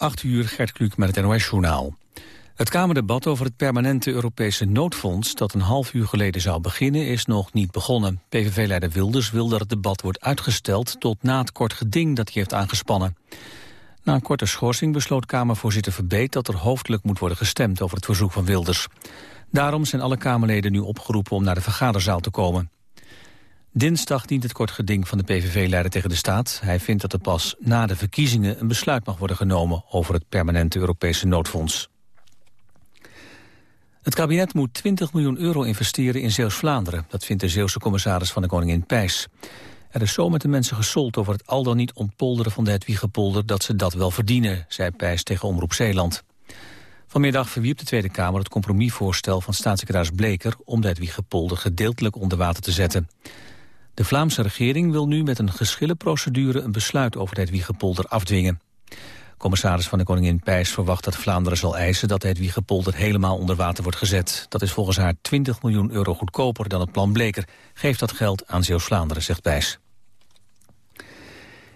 8 uur, Gert Kluk met het NOS-journaal. Het Kamerdebat over het permanente Europese noodfonds... dat een half uur geleden zou beginnen, is nog niet begonnen. PVV-leider Wilders wil dat het debat wordt uitgesteld... tot na het kort geding dat hij heeft aangespannen. Na een korte schorsing besloot Kamervoorzitter Verbeet... dat er hoofdelijk moet worden gestemd over het verzoek van Wilders. Daarom zijn alle Kamerleden nu opgeroepen om naar de vergaderzaal te komen. Dinsdag dient het kort geding van de PVV-leider tegen de staat. Hij vindt dat er pas na de verkiezingen een besluit mag worden genomen... over het permanente Europese noodfonds. Het kabinet moet 20 miljoen euro investeren in Zeeuws-Vlaanderen. Dat vindt de Zeeuwse commissaris van de Koningin Pijs. Er is zo met de mensen gesold over het al dan niet ontpolderen van de Hedwiegepolder... dat ze dat wel verdienen, zei Pijs tegen Omroep Zeeland. Vanmiddag verwierp de Tweede Kamer het compromisvoorstel van staatssecretaris Bleker... om de Hedwiegepolder gedeeltelijk onder water te zetten. De Vlaamse regering wil nu met een geschillenprocedure... een besluit over de Hedwiegepolder afdwingen. Commissaris van de Koningin Pijs verwacht dat Vlaanderen zal eisen... dat de Hedwiegepolder helemaal onder water wordt gezet. Dat is volgens haar 20 miljoen euro goedkoper dan het plan Bleker. Geeft dat geld aan Zeeuws-Vlaanderen, zegt Pijs.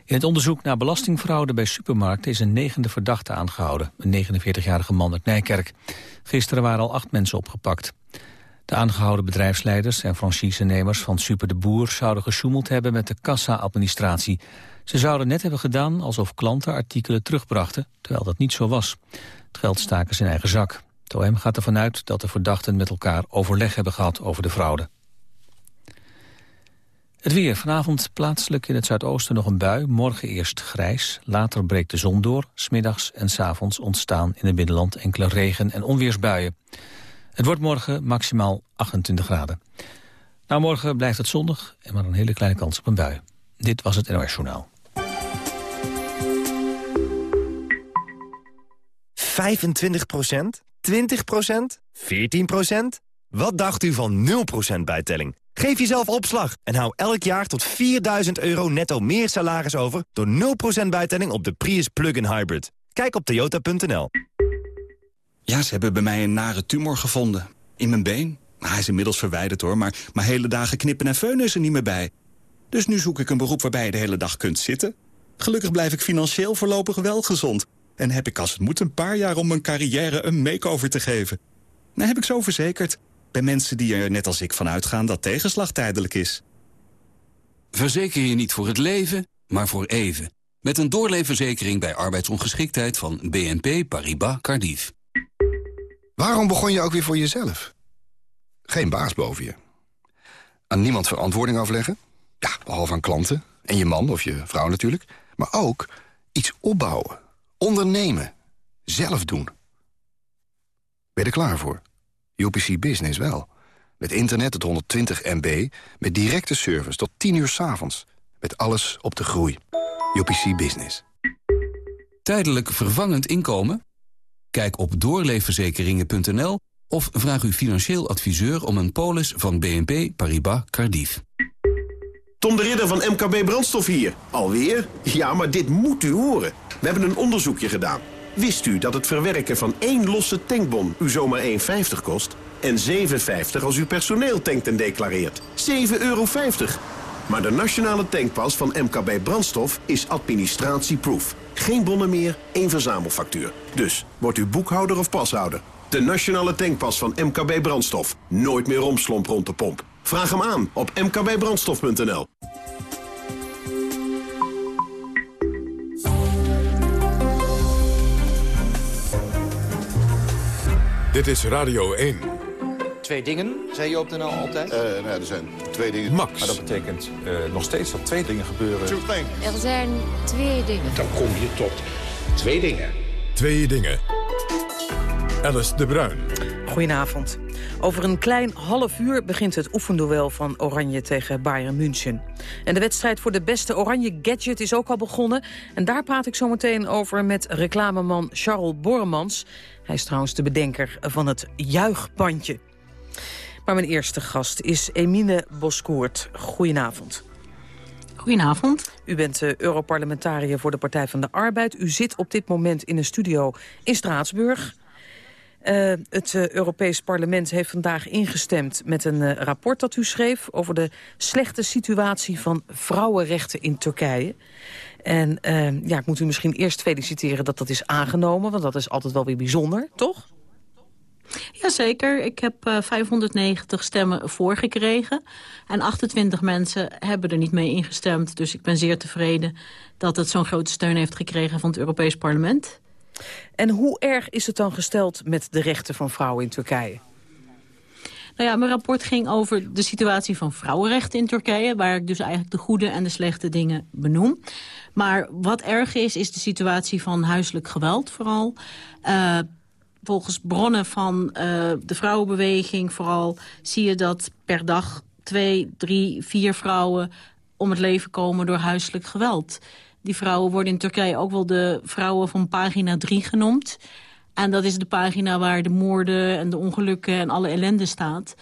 In het onderzoek naar belastingfraude bij supermarkten is een negende verdachte aangehouden. Een 49-jarige man uit Nijkerk. Gisteren waren al acht mensen opgepakt. De aangehouden bedrijfsleiders en franchisenemers van Super de Boer... zouden gesjoemeld hebben met de kassa-administratie. Ze zouden net hebben gedaan alsof klanten artikelen terugbrachten... terwijl dat niet zo was. Het geld staken zijn eigen zak. Het gaat ervan uit dat de verdachten met elkaar overleg hebben gehad over de fraude. Het weer. Vanavond plaatselijk in het zuidoosten nog een bui. Morgen eerst grijs. Later breekt de zon door. Smiddags en s avonds ontstaan in het binnenland enkele regen- en onweersbuien. Het wordt morgen maximaal 28 graden. Nou, morgen blijft het zonnig en maar een hele kleine kans op een bui. Dit was het NOS Journaal. 25% 20% 14% Wat dacht u van 0% bijtelling? Geef jezelf opslag en hou elk jaar tot 4000 euro netto meer salaris over... door 0% bijtelling op de Prius Plug-in Hybrid. Kijk op toyota.nl. Ja, ze hebben bij mij een nare tumor gevonden. In mijn been. Hij is inmiddels verwijderd hoor, maar mijn hele dagen knippen en feunen is er niet meer bij. Dus nu zoek ik een beroep waarbij je de hele dag kunt zitten. Gelukkig blijf ik financieel voorlopig wel gezond. En heb ik als het moet een paar jaar om mijn carrière een makeover te geven. Nou heb ik zo verzekerd. Bij mensen die er net als ik van uitgaan dat tegenslag tijdelijk is. Verzeker je niet voor het leven, maar voor even. Met een doorleefverzekering bij arbeidsongeschiktheid van BNP Paribas Cardiff. Waarom begon je ook weer voor jezelf? Geen baas boven je. Aan niemand verantwoording afleggen? Ja, behalve aan klanten. En je man of je vrouw natuurlijk. Maar ook iets opbouwen. Ondernemen. Zelf doen. Ben je er klaar voor? UPC Business wel. Met internet tot 120 MB. Met directe service tot 10 uur s avonds. Met alles op de groei. UPC Business. Tijdelijk vervangend inkomen? Kijk op doorleefverzekeringen.nl of vraag uw financieel adviseur om een polis van BNP Paribas Cardiff. Tom de Ridder van MKB Brandstof hier. Alweer? Ja, maar dit moet u horen. We hebben een onderzoekje gedaan. Wist u dat het verwerken van één losse tankbon u zomaar 1,50 kost? En 7,50 als u personeel tankt en declareert. 7,50 euro. Maar de nationale tankpas van MKB Brandstof is administratieproof. Geen bonnen meer, één verzamelfactuur. Dus, wordt u boekhouder of pashouder? De nationale tankpas van MKB Brandstof. Nooit meer romslomp rond de pomp. Vraag hem aan op mkbbrandstof.nl. Dit is Radio 1. Twee dingen, zei je op de NL altijd? Uh, nou, er zijn twee dingen. Max. Maar dat betekent uh, nog steeds dat twee dingen gebeuren. Er zijn twee dingen. Dan kom je tot twee dingen. Twee dingen. Alice de Bruin. Goedenavond. Over een klein half uur begint het oefenduel van Oranje tegen Bayern München. En de wedstrijd voor de beste Oranje gadget is ook al begonnen. En daar praat ik zo meteen over met reclameman Charles Borremans. Hij is trouwens de bedenker van het juichbandje. Maar mijn eerste gast is Emine Boskoert. Goedenavond. Goedenavond. U bent uh, Europarlementariër voor de Partij van de Arbeid. U zit op dit moment in een studio in Straatsburg. Uh, het uh, Europees Parlement heeft vandaag ingestemd met een uh, rapport dat u schreef... over de slechte situatie van vrouwenrechten in Turkije. En ja, ik moet u misschien eerst feliciteren dat dat is aangenomen... want dat is altijd wel weer bijzonder, toch? Jazeker, ik heb uh, 590 stemmen voorgekregen. En 28 mensen hebben er niet mee ingestemd. Dus ik ben zeer tevreden dat het zo'n grote steun heeft gekregen van het Europees Parlement. En hoe erg is het dan gesteld met de rechten van vrouwen in Turkije? Nou ja, mijn rapport ging over de situatie van vrouwenrechten in Turkije... waar ik dus eigenlijk de goede en de slechte dingen benoem. Maar wat erg is, is de situatie van huiselijk geweld vooral. Uh, volgens bronnen van uh, de vrouwenbeweging vooral... zie je dat per dag twee, drie, vier vrouwen om het leven komen door huiselijk geweld. Die vrouwen worden in Turkije ook wel de vrouwen van pagina 3 genoemd. En dat is de pagina waar de moorden en de ongelukken en alle ellende staat.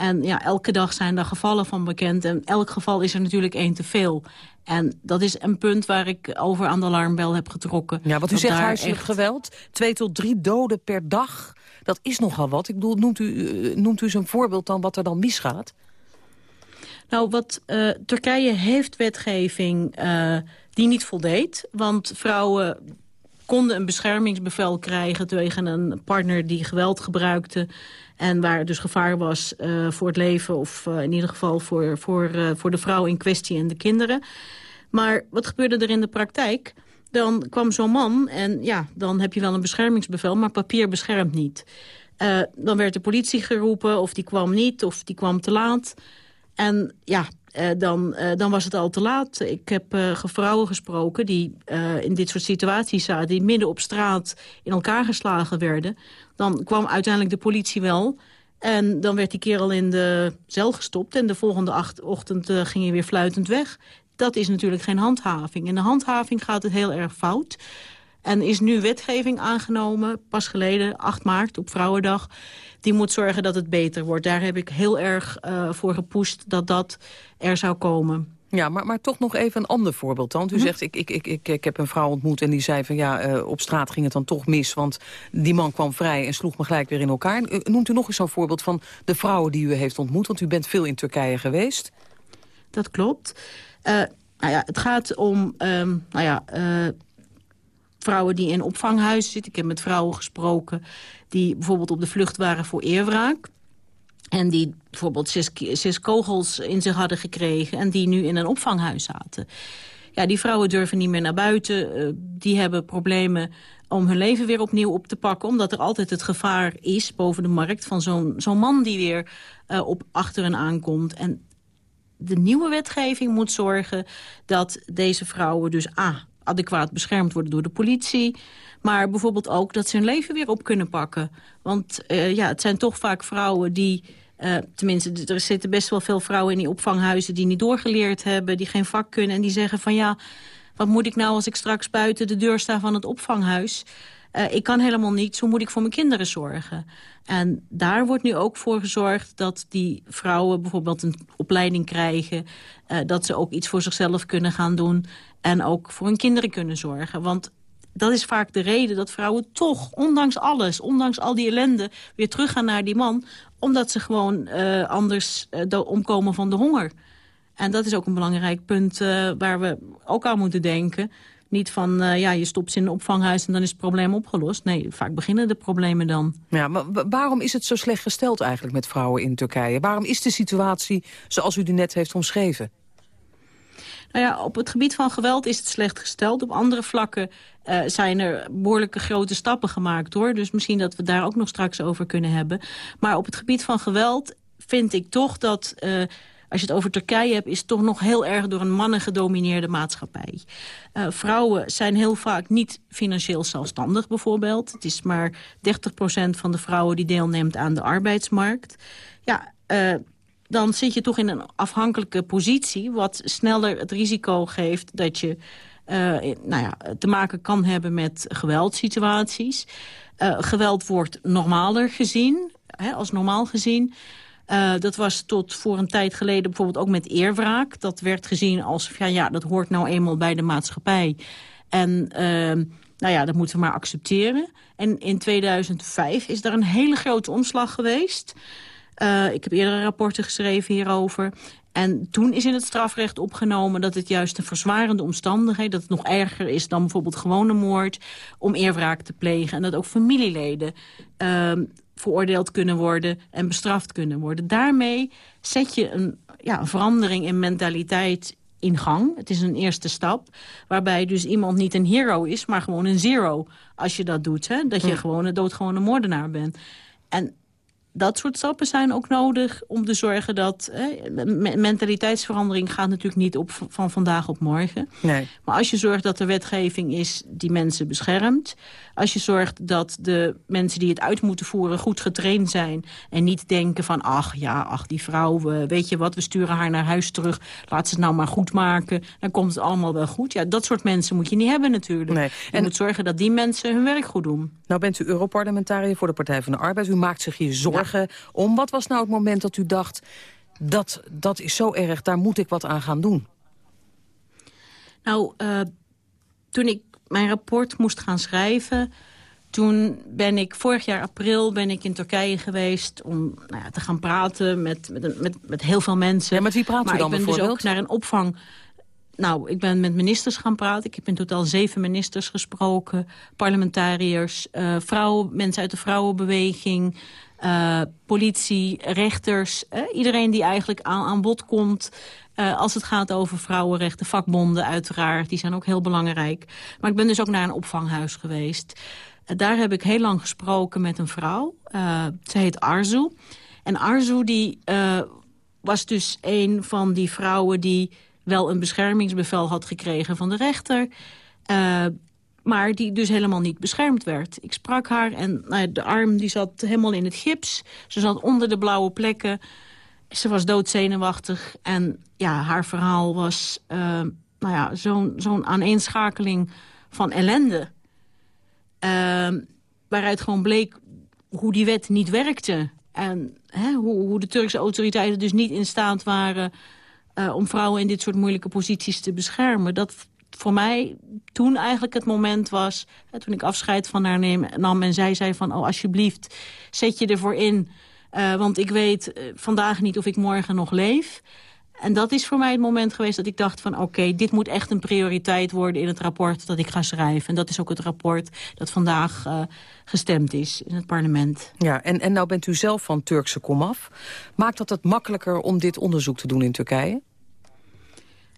En ja, elke dag zijn daar gevallen van bekend. En elk geval is er natuurlijk één te veel. En dat is een punt waar ik over aan de alarmbel heb getrokken. Ja, wat u zegt huiselijk echt... geweld. Twee tot drie doden per dag. Dat is nogal wat. Ik bedoel, noemt u, eh, noemt u een voorbeeld dan wat er dan misgaat? Nou, wat uh, Turkije heeft wetgeving uh, die niet voldeed. Want vrouwen konden een beschermingsbevel krijgen tegen een partner die geweld gebruikte. En waar dus gevaar was uh, voor het leven of uh, in ieder geval voor, voor, uh, voor de vrouw in kwestie en de kinderen. Maar wat gebeurde er in de praktijk? Dan kwam zo'n man en ja, dan heb je wel een beschermingsbevel, maar papier beschermt niet. dan werd de politie geroepen of die kwam niet of die kwam te laat. En ja, uh, dan, uh, dan was het al te laat. Ik heb uh, vrouwen gesproken die in dit soort situaties zaten... die midden op straat in elkaar geslagen werden. Dan kwam uiteindelijk de politie wel... En dan werd die kerel in de cel gestopt... en de volgende ochtend ging hij weer fluitend weg. Dat is natuurlijk geen handhaving. In de handhaving gaat het heel erg fout. En is nu wetgeving aangenomen, pas geleden, 8 maart, op Vrouwendag die moet zorgen dat het beter wordt. Daar heb ik heel erg uh, voor gepusht dat dat er zou komen. Ja, maar, maar toch nog even een ander voorbeeld dan. U hm. zegt, ik, ik, ik, ik, ik heb een vrouw ontmoet en die zei van... ja, uh, op straat ging het dan toch mis, want die man kwam vrij... en sloeg me gelijk weer in elkaar. Uh, noemt u nog eens zo'n voorbeeld van de vrouwen die u heeft ontmoet? Want u bent veel in Turkije geweest. Dat klopt. Uh, nou ja, het gaat om um, nou ja, vrouwen die in opvanghuizen zitten. Ik heb met vrouwen gesproken die bijvoorbeeld op de vlucht waren voor eerwraak. En die bijvoorbeeld zes, kogels in zich hadden gekregen... en die nu in een opvanghuis zaten. Ja, die vrouwen durven niet meer naar buiten. Uh, die hebben problemen om hun leven weer opnieuw op te pakken... omdat er altijd het gevaar is boven de markt... van zo'n man die weer uh, op achter hen aankomt. En de nieuwe wetgeving moet zorgen dat deze vrouwen dus... A, adequaat beschermd worden door de politie... Maar bijvoorbeeld ook dat ze hun leven weer op kunnen pakken. Want uh, ja, het zijn toch vaak vrouwen die... Uh, tenminste, er zitten best wel veel vrouwen in die opvanghuizen... die niet doorgeleerd hebben, die geen vak kunnen... en die zeggen van ja, wat moet ik nou als ik straks buiten de deur sta van het opvanghuis... Uh, ik kan helemaal niets, hoe moet ik voor mijn kinderen zorgen? En daar wordt nu ook voor gezorgd dat die vrouwen bijvoorbeeld een opleiding krijgen... Dat ze ook iets voor zichzelf kunnen gaan doen en ook voor hun kinderen kunnen zorgen. Want dat is vaak de reden dat vrouwen toch, ondanks alles... ondanks al die ellende, weer teruggaan naar die man... omdat ze gewoon uh, anders uh, omkomen van de honger. En dat is ook een belangrijk punt uh, waar we ook aan moeten denken. Niet van, ja, je stopt ze in een opvanghuis en dan is het probleem opgelost. Nee, vaak beginnen de problemen dan. Ja, maar waarom is het zo slecht gesteld eigenlijk met vrouwen in Turkije? Waarom is de situatie zoals u die net heeft omschreven? Nou ja, op het gebied van geweld is het slecht gesteld. Op andere vlakken uh, zijn er behoorlijke grote stappen gemaakt hoor. Dus misschien dat we daar ook nog straks over kunnen hebben. Maar op het gebied van geweld vind ik toch dat... Uh, als je het over Turkije hebt, is het toch nog heel erg door een mannen gedomineerde maatschappij. Uh, vrouwen zijn heel vaak niet financieel zelfstandig bijvoorbeeld. Het is maar 30% van de vrouwen die deelneemt aan de arbeidsmarkt. Ja, uh, dan zit je toch in een afhankelijke positie... wat sneller het risico geeft dat je uh, nou ja, te maken kan hebben met geweldsituaties. Uh, geweld wordt normaler gezien, hè, als normaal gezien. Uh, dat was tot voor een tijd geleden bijvoorbeeld ook met eerwraak. Dat werd gezien als, ja, ja dat hoort nou eenmaal bij de maatschappij. En nou ja, dat moeten we maar accepteren. En in 2005 is er een hele grote omslag geweest... Uh, ik heb eerdere rapporten geschreven hierover. En toen is in het strafrecht opgenomen dat het juist een verzwarende omstandigheid... dat het nog erger is dan bijvoorbeeld gewone moord... om eerwraak te plegen. En dat ook familieleden uh, veroordeeld kunnen worden en bestraft kunnen worden. Daarmee zet je een, ja, een verandering in mentaliteit in gang. Het is een eerste stap. Waarbij dus iemand niet een hero is, maar gewoon een zero. Als je dat doet. Hè? Dat je gewoon een doodgewone moordenaar bent. En dat soort stappen zijn ook nodig om te zorgen dat... mentaliteitsverandering gaat natuurlijk niet op van vandaag op morgen. Nee. Maar als je zorgt dat er wetgeving is die mensen beschermt... als je zorgt dat de mensen die het uit moeten voeren goed getraind zijn... en niet denken van, ach ja, ach die vrouw, weet je wat... we sturen haar naar huis terug, laat ze het nou maar goed maken... dan komt het allemaal wel goed. Ja, dat soort mensen moet je niet hebben natuurlijk. Nee. Je moet zorgen dat die mensen hun werk goed doen. Nou bent u Europarlementariër voor de Partij van de Arbeid. U maakt zich hier zorgen om. Wat was nou het moment dat u dacht, dat, dat is zo erg, daar moet ik wat aan gaan doen? Nou, uh, toen ik mijn rapport moest gaan schrijven... Toen ben ik vorig jaar april ben ik in Turkije geweest om nou ja, te gaan praten met, met, met, met heel veel mensen. Ja, met wie praat maar u dan ik ben dus ook naar een opvang nou, ik ben met ministers gaan praten. Ik heb in totaal zeven ministers gesproken. Parlementariërs, uh, vrouwen, mensen uit de vrouwenbeweging... Uh, politie, rechters, uh, iedereen die eigenlijk aan, aan bod komt... Als het gaat over vrouwenrechten, vakbonden uiteraard, die zijn ook heel belangrijk. Maar ik ben dus ook naar een opvanghuis geweest. daar heb ik heel lang gesproken met een vrouw. ze heet Arzu. En Arzu die, was dus een van die vrouwen die wel een beschermingsbevel had gekregen van de rechter... Uh, maar die dus helemaal niet beschermd werd. Ik sprak haar en nou, de arm die zat helemaal in het gips. Ze zat onder de blauwe plekken. Ze was doodzenuwachtig. En ja, haar verhaal was uh, nou ja, zo'n zo'n aaneenschakeling van ellende. Uh, waaruit gewoon bleek hoe die wet niet werkte. En hè, hoe, hoe de Turkse autoriteiten dus niet in staat waren... Uh, om vrouwen in dit soort moeilijke posities te beschermen. Dat voor mij toen eigenlijk het moment was... Hè, toen ik afscheid van haar neem, nam en zij zei van... oh, alsjeblieft, zet je ervoor in. Uh, want ik weet uh, vandaag niet of ik morgen nog leef. En dat is voor mij het moment geweest dat ik dacht van... oké, okay, dit moet echt een prioriteit worden in het rapport dat ik ga schrijven. En dat is ook het rapport dat vandaag uh, gestemd is in het parlement. Ja, en, en nou bent u zelf van Turkse komaf. Maakt dat het makkelijker om dit onderzoek te doen in Turkije?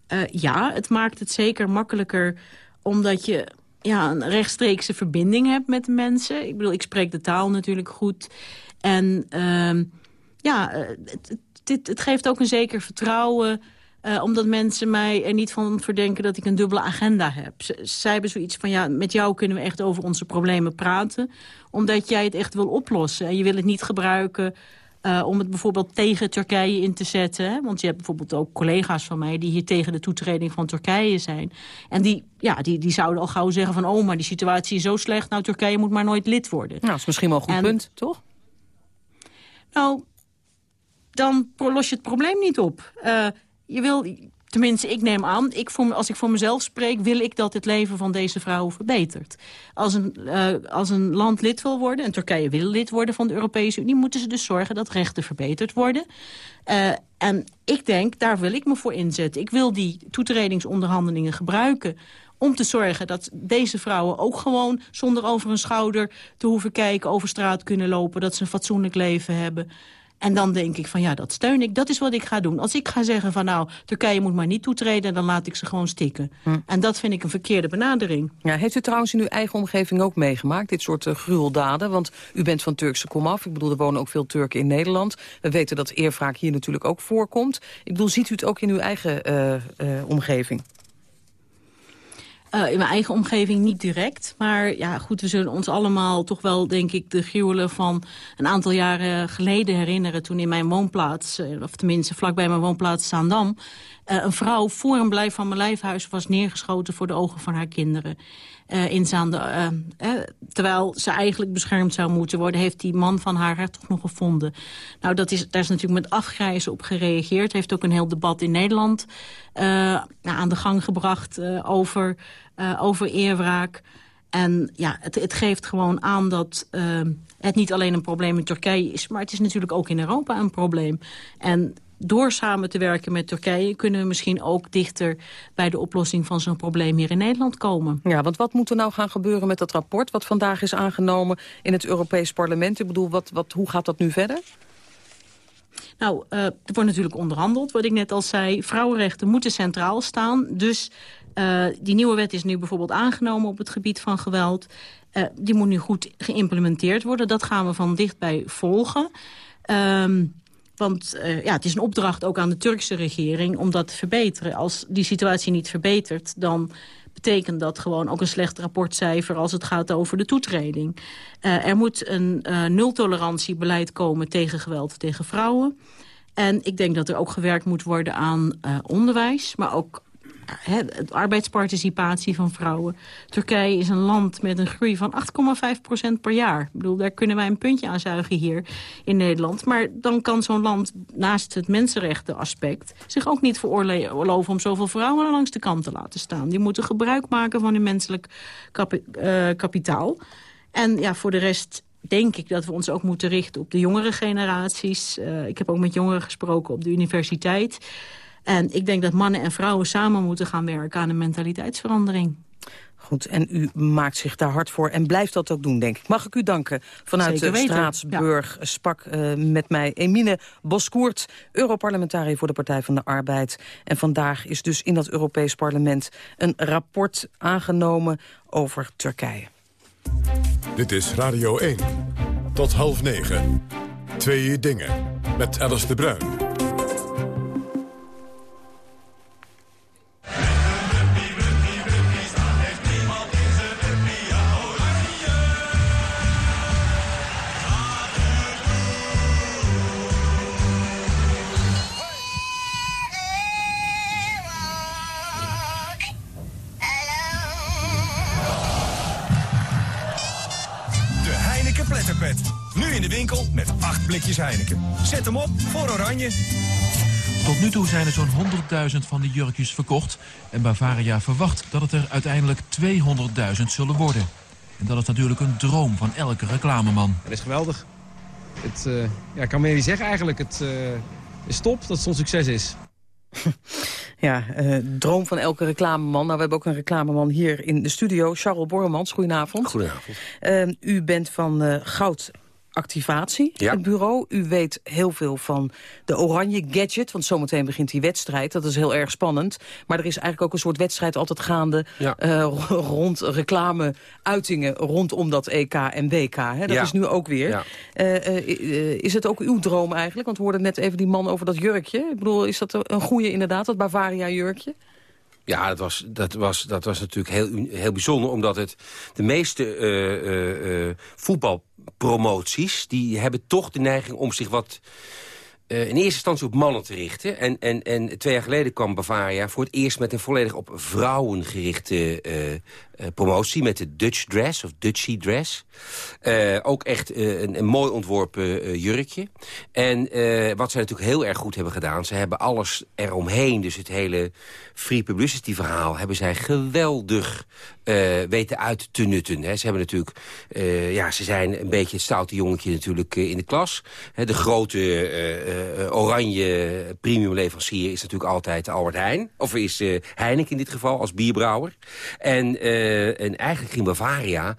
Uh, ja, het maakt het zeker makkelijker omdat je ja, een rechtstreekse verbinding hebt met de mensen. Ik bedoel, ik spreek de taal natuurlijk goed. En uh, ja, het, het, het, geeft ook een zeker vertrouwen... Uh, omdat mensen mij er niet van verdenken dat ik een dubbele agenda heb. zij hebben zoiets van, ja, met jou kunnen we echt over onze problemen praten. Omdat jij het echt wil oplossen. En je wil het niet gebruiken uh, om het bijvoorbeeld tegen Turkije in te zetten. Hè? Want je hebt bijvoorbeeld ook collega's van mij... die hier tegen de toetreding van Turkije zijn. En die, ja, die, die zouden al gauw zeggen van... oh, maar die situatie is zo slecht... nou, Turkije moet maar nooit lid worden. Nou, dat is misschien wel een goed en, punt, toch? Nou, dan los je het probleem niet op. Uh, je wil, Tenminste, ik neem aan, ik als ik voor mezelf spreek... wil ik dat het leven van deze vrouwen verbetert. Als een, uh, als een land lid wil worden, en Turkije wil lid worden van de Europese Unie... moeten ze dus zorgen dat rechten verbeterd worden. Uh, en ik denk, daar wil ik me voor inzetten. Ik wil die toetredingsonderhandelingen gebruiken om te zorgen dat deze vrouwen ook gewoon zonder over hun schouder te hoeven kijken, over straat kunnen lopen, dat ze een fatsoenlijk leven hebben. En dan denk ik van ja, dat steun ik. Dat is wat ik ga doen. Als ik ga zeggen van nou, Turkije moet maar niet toetreden... dan laat ik ze gewoon stikken. Hm. En dat vind ik een verkeerde benadering. Ja, heeft u trouwens in uw eigen omgeving ook meegemaakt... dit soort uh, gruweldaden? Want u bent van Turkse komaf. Ik bedoel, er wonen ook veel Turken in Nederland. We weten dat eerwraak hier natuurlijk ook voorkomt. Ik bedoel, ziet u het ook in uw eigen uh, uh, omgeving? Uh, in mijn eigen omgeving niet direct. Maar ja, goed, we zullen ons allemaal toch wel, denk ik, de gruwelen van een aantal jaren geleden herinneren. Toen in mijn woonplaats, uh, of tenminste vlakbij mijn woonplaats Zaandam, uh, een vrouw voor een blijf van mijn lijfhuis was neergeschoten voor de ogen van haar kinderen. in terwijl ze eigenlijk beschermd zou moeten worden, heeft die man van haar toch nog gevonden. Nou, dat is, daar is natuurlijk met afgrijzen op gereageerd. Heeft ook een heel debat in Nederland aan de gang gebracht over uh, over eerwraak. En ja, het, het, geeft gewoon aan dat uh, het niet alleen een probleem in Turkije is... maar het is natuurlijk ook in Europa een probleem. En door samen te werken met Turkije... kunnen we misschien ook dichter bij de oplossing van zo'n probleem hier in Nederland komen. Ja, want wat moet er nou gaan gebeuren met dat rapport... wat vandaag is aangenomen in het Europees Parlement? Ik bedoel, wat, wat, hoe gaat dat nu verder? Nou, uh, er wordt natuurlijk onderhandeld, wat ik net al zei. Vrouwenrechten moeten centraal staan. Dus uh, die nieuwe wet is nu bijvoorbeeld aangenomen op het gebied van geweld. Uh, die moet nu goed geïmplementeerd worden. Dat gaan we van dichtbij volgen. Um, want uh, ja, het is een opdracht ook aan de Turkse regering om dat te verbeteren. Als die situatie niet verbetert, dan betekent dat gewoon ook een slecht rapportcijfer als het gaat over de toetreding. Er moet een uh, nultolerantiebeleid komen tegen geweld tegen vrouwen. En ik denk dat er ook gewerkt moet worden aan onderwijs, maar ook de arbeidsparticipatie van vrouwen. Turkije is een land met een groei van 8,5% per jaar. Ik bedoel, daar kunnen wij een puntje aan zuigen hier in Nederland. Maar dan kan zo'n land naast het mensenrechtenaspect... zich ook niet veroorloven om zoveel vrouwen langs de kant te laten staan. Die moeten gebruik maken van hun menselijk uh, kapitaal. En ja, voor de rest denk ik dat we ons ook moeten richten op de jongere generaties. Uh, ik heb ook met jongeren gesproken op de universiteit... En ik denk dat mannen en vrouwen samen moeten gaan werken aan een mentaliteitsverandering. Goed, en u maakt zich daar hard voor en blijft dat ook doen, denk ik. Mag ik u danken vanuit de Straatsburg ja. sprak uh, met mij Emine Boskoert, Europarlementariër voor de Partij van de Arbeid. En vandaag is dus in dat Europees Parlement een rapport aangenomen over Turkije. Dit is Radio 1. Tot half negen. Twee dingen. Met Alice de Bruin. In de winkel met 8 blikjes Heineken. Zet hem op voor Oranje. Tot nu toe zijn er zo'n 100.000 van die jurkjes verkocht. En Bavaria verwacht dat het er uiteindelijk 200.000 zullen worden. En dat is natuurlijk een droom van elke reclameman. Dat is geweldig. Het, uh, ja, ik kan meer niet zeggen eigenlijk. Het uh, is top dat het zo'n succes is. Ja, uh, droom van elke reclameman. Nou, we hebben ook een reclameman hier in de studio. Charles Borremans, goedenavond. Goedenavond. Uh, u bent van uh, Goud activatie, ja. het bureau. U weet heel veel van de oranje gadget, want zometeen begint die wedstrijd. Dat is heel erg spannend. Maar er is eigenlijk ook een soort wedstrijd altijd gaande... Ja. Uh, rond reclame-uitingen rondom dat EK en WK. Hè? Dat ja. is nu ook weer. Uh, uh, is het ook uw droom eigenlijk? Want we hoorden net even die man over dat jurkje. Ik bedoel, is dat een goede inderdaad, dat Bavaria-jurkje? Ja, dat was, dat was, dat was natuurlijk heel, heel bijzonder, omdat het de meeste uh, uh, uh, voetbalpromoties... die hebben toch de neiging om zich wat uh, in eerste instantie op mannen te richten. En, en, en twee jaar geleden kwam Bavaria voor het eerst met een volledig op vrouwen gerichte uh, promotie. Met de Dutch Dress of Dutchy Dress. ook echt een, een, mooi ontworpen jurkje. En wat zij natuurlijk heel erg goed hebben gedaan. Ze hebben alles eromheen, dus het hele free publicity verhaal... hebben zij geweldig weten uit te nutten. Hè. Ze hebben natuurlijk, ja, ze zijn een beetje het stoute jongetje natuurlijk in de klas. Hè, de grote oranje premiumleverancier is natuurlijk altijd Albert Heijn. Of is Heineken in dit geval, als bierbrouwer. En, uh, en eigenlijk ging Bavaria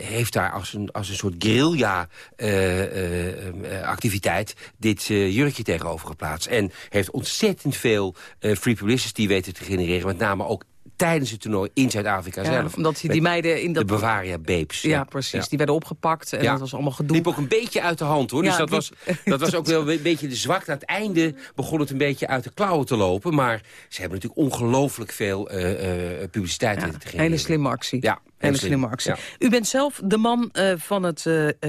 heeft daar als een, als een soort guerrilla-activiteit... dit jurkje tegenover geplaatst. En heeft ontzettend veel free publicity weten te genereren. Met name ook tijdens het toernooi in Zuid-Afrika ja, zelf. Omdat die, die meiden in dat... De Bavaria Babes. Ja, ja precies. Ja. Die werden opgepakt en dat was allemaal gedoe. liep ook een beetje uit de hand, hoor. dus dat, was, dat was ook wel een beetje de zwakte. Aan het einde begon het een beetje uit de klauwen te lopen. Maar ze hebben natuurlijk ongelooflijk veel uh, uh, publiciteit te geven. Hele slimme actie. Ja, hele slimme actie. U bent zelf de man uh, van het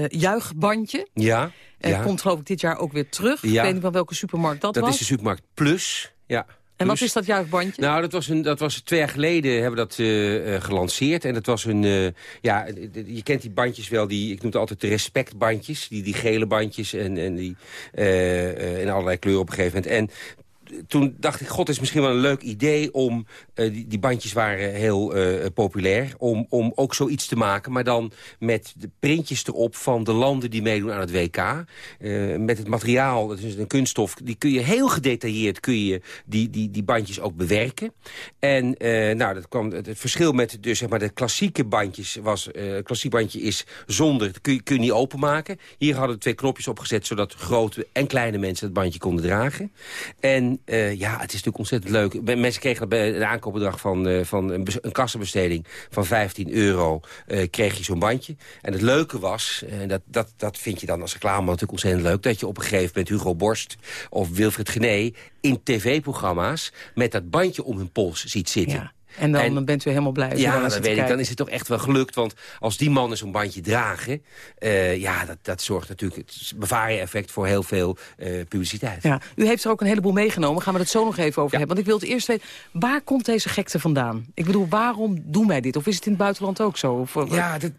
juichbandje. Ja. ja. Komt geloof ik dit jaar ook weer terug. Ik weet niet van welke supermarkt dat, dat was. Dat is de supermarkt Plus, ja. En wat is dat juichbandje? Nou, dat was, een, dat was twee jaar geleden hebben we dat uh, uh, gelanceerd. En dat was een, uh, ja, je kent die bandjes wel, die, ik noem het altijd de respectbandjes. Die, die gele bandjes en, en die in allerlei kleuren op een gegeven moment. En toen dacht ik, god, is misschien wel een leuk idee om... Uh, die, die, bandjes waren heel uh, populair, om, om ook zoiets te maken... maar dan met de printjes erop van de landen die meedoen aan het WK. Uh, met het materiaal, dat is een kunststof, die kun je heel gedetailleerd... kun je die, die, die bandjes ook bewerken. En nou, dat kwam, het, verschil met dus, zeg maar, de klassieke bandjes was... klassiek bandje is zonder, kun je, kun je niet openmaken. Hier hadden we twee knopjes opgezet... zodat grote en kleine mensen het bandje konden dragen. En uh, ja, het is natuurlijk ontzettend leuk. Mensen kregen bij een aankoopbedrag van, uh, van een, een kassenbesteding van 15 euro... Uh, kreeg je zo'n bandje. En het leuke was, en dat, dat, dat vind je dan als reclame natuurlijk ontzettend leuk... dat je op een gegeven moment Hugo Borst of Wilfried Gené... in tv-programma's met dat bandje om hun pols ziet zitten. En dan bent u helemaal blij. Ja, dan, weet ik, dan is het toch echt wel gelukt. Want als die mannen zo'n bandje dragen... Uh, ja, dat, dat zorgt natuurlijk het effect voor heel veel uh, publiciteit. Ja, u heeft er ook een heleboel meegenomen. Gaan we het zo nog even over hebben. Want ik wil het eerst weten, waar komt deze gekte vandaan? Ik bedoel, waarom doen wij dit? Of is het in het buitenland ook zo? Of, ja, dat,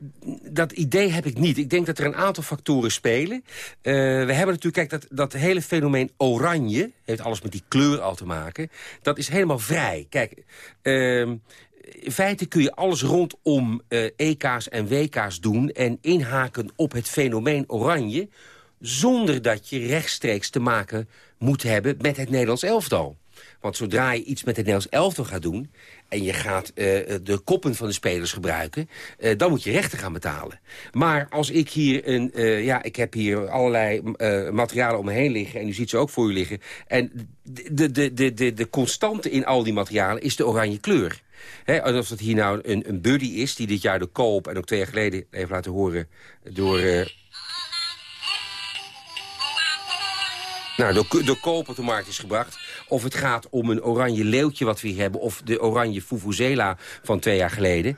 dat idee heb ik niet. Ik denk dat er een aantal factoren spelen. Uh, we hebben natuurlijk, kijk, dat, dat hele fenomeen oranje... heeft alles met die kleur al te maken. Dat is helemaal vrij. Kijk... Uh, in feite kun je alles rondom EK's en WK's doen... en inhaken op het fenomeen oranje... zonder dat je rechtstreeks te maken moet hebben met het Nederlands elftal. Want zodra je iets met het Nederlands elftal gaat doen... en je gaat uh, de koppen van de spelers gebruiken... Uh, dan moet je rechten gaan betalen. Maar als ik hier een... Uh, ja, ik heb hier allerlei materialen om me heen liggen... en u ziet ze ook voor u liggen. En de, de, de, de, de constante in al die materialen is de oranje kleur. He, of het hier nou een, een buddy is die dit jaar de koop... en ook twee jaar geleden, even laten horen, door... Nou, door, door koop op de markt is gebracht. Of het gaat om een oranje leeuwtje wat we hier hebben... of de oranje Fufuzela van twee jaar geleden.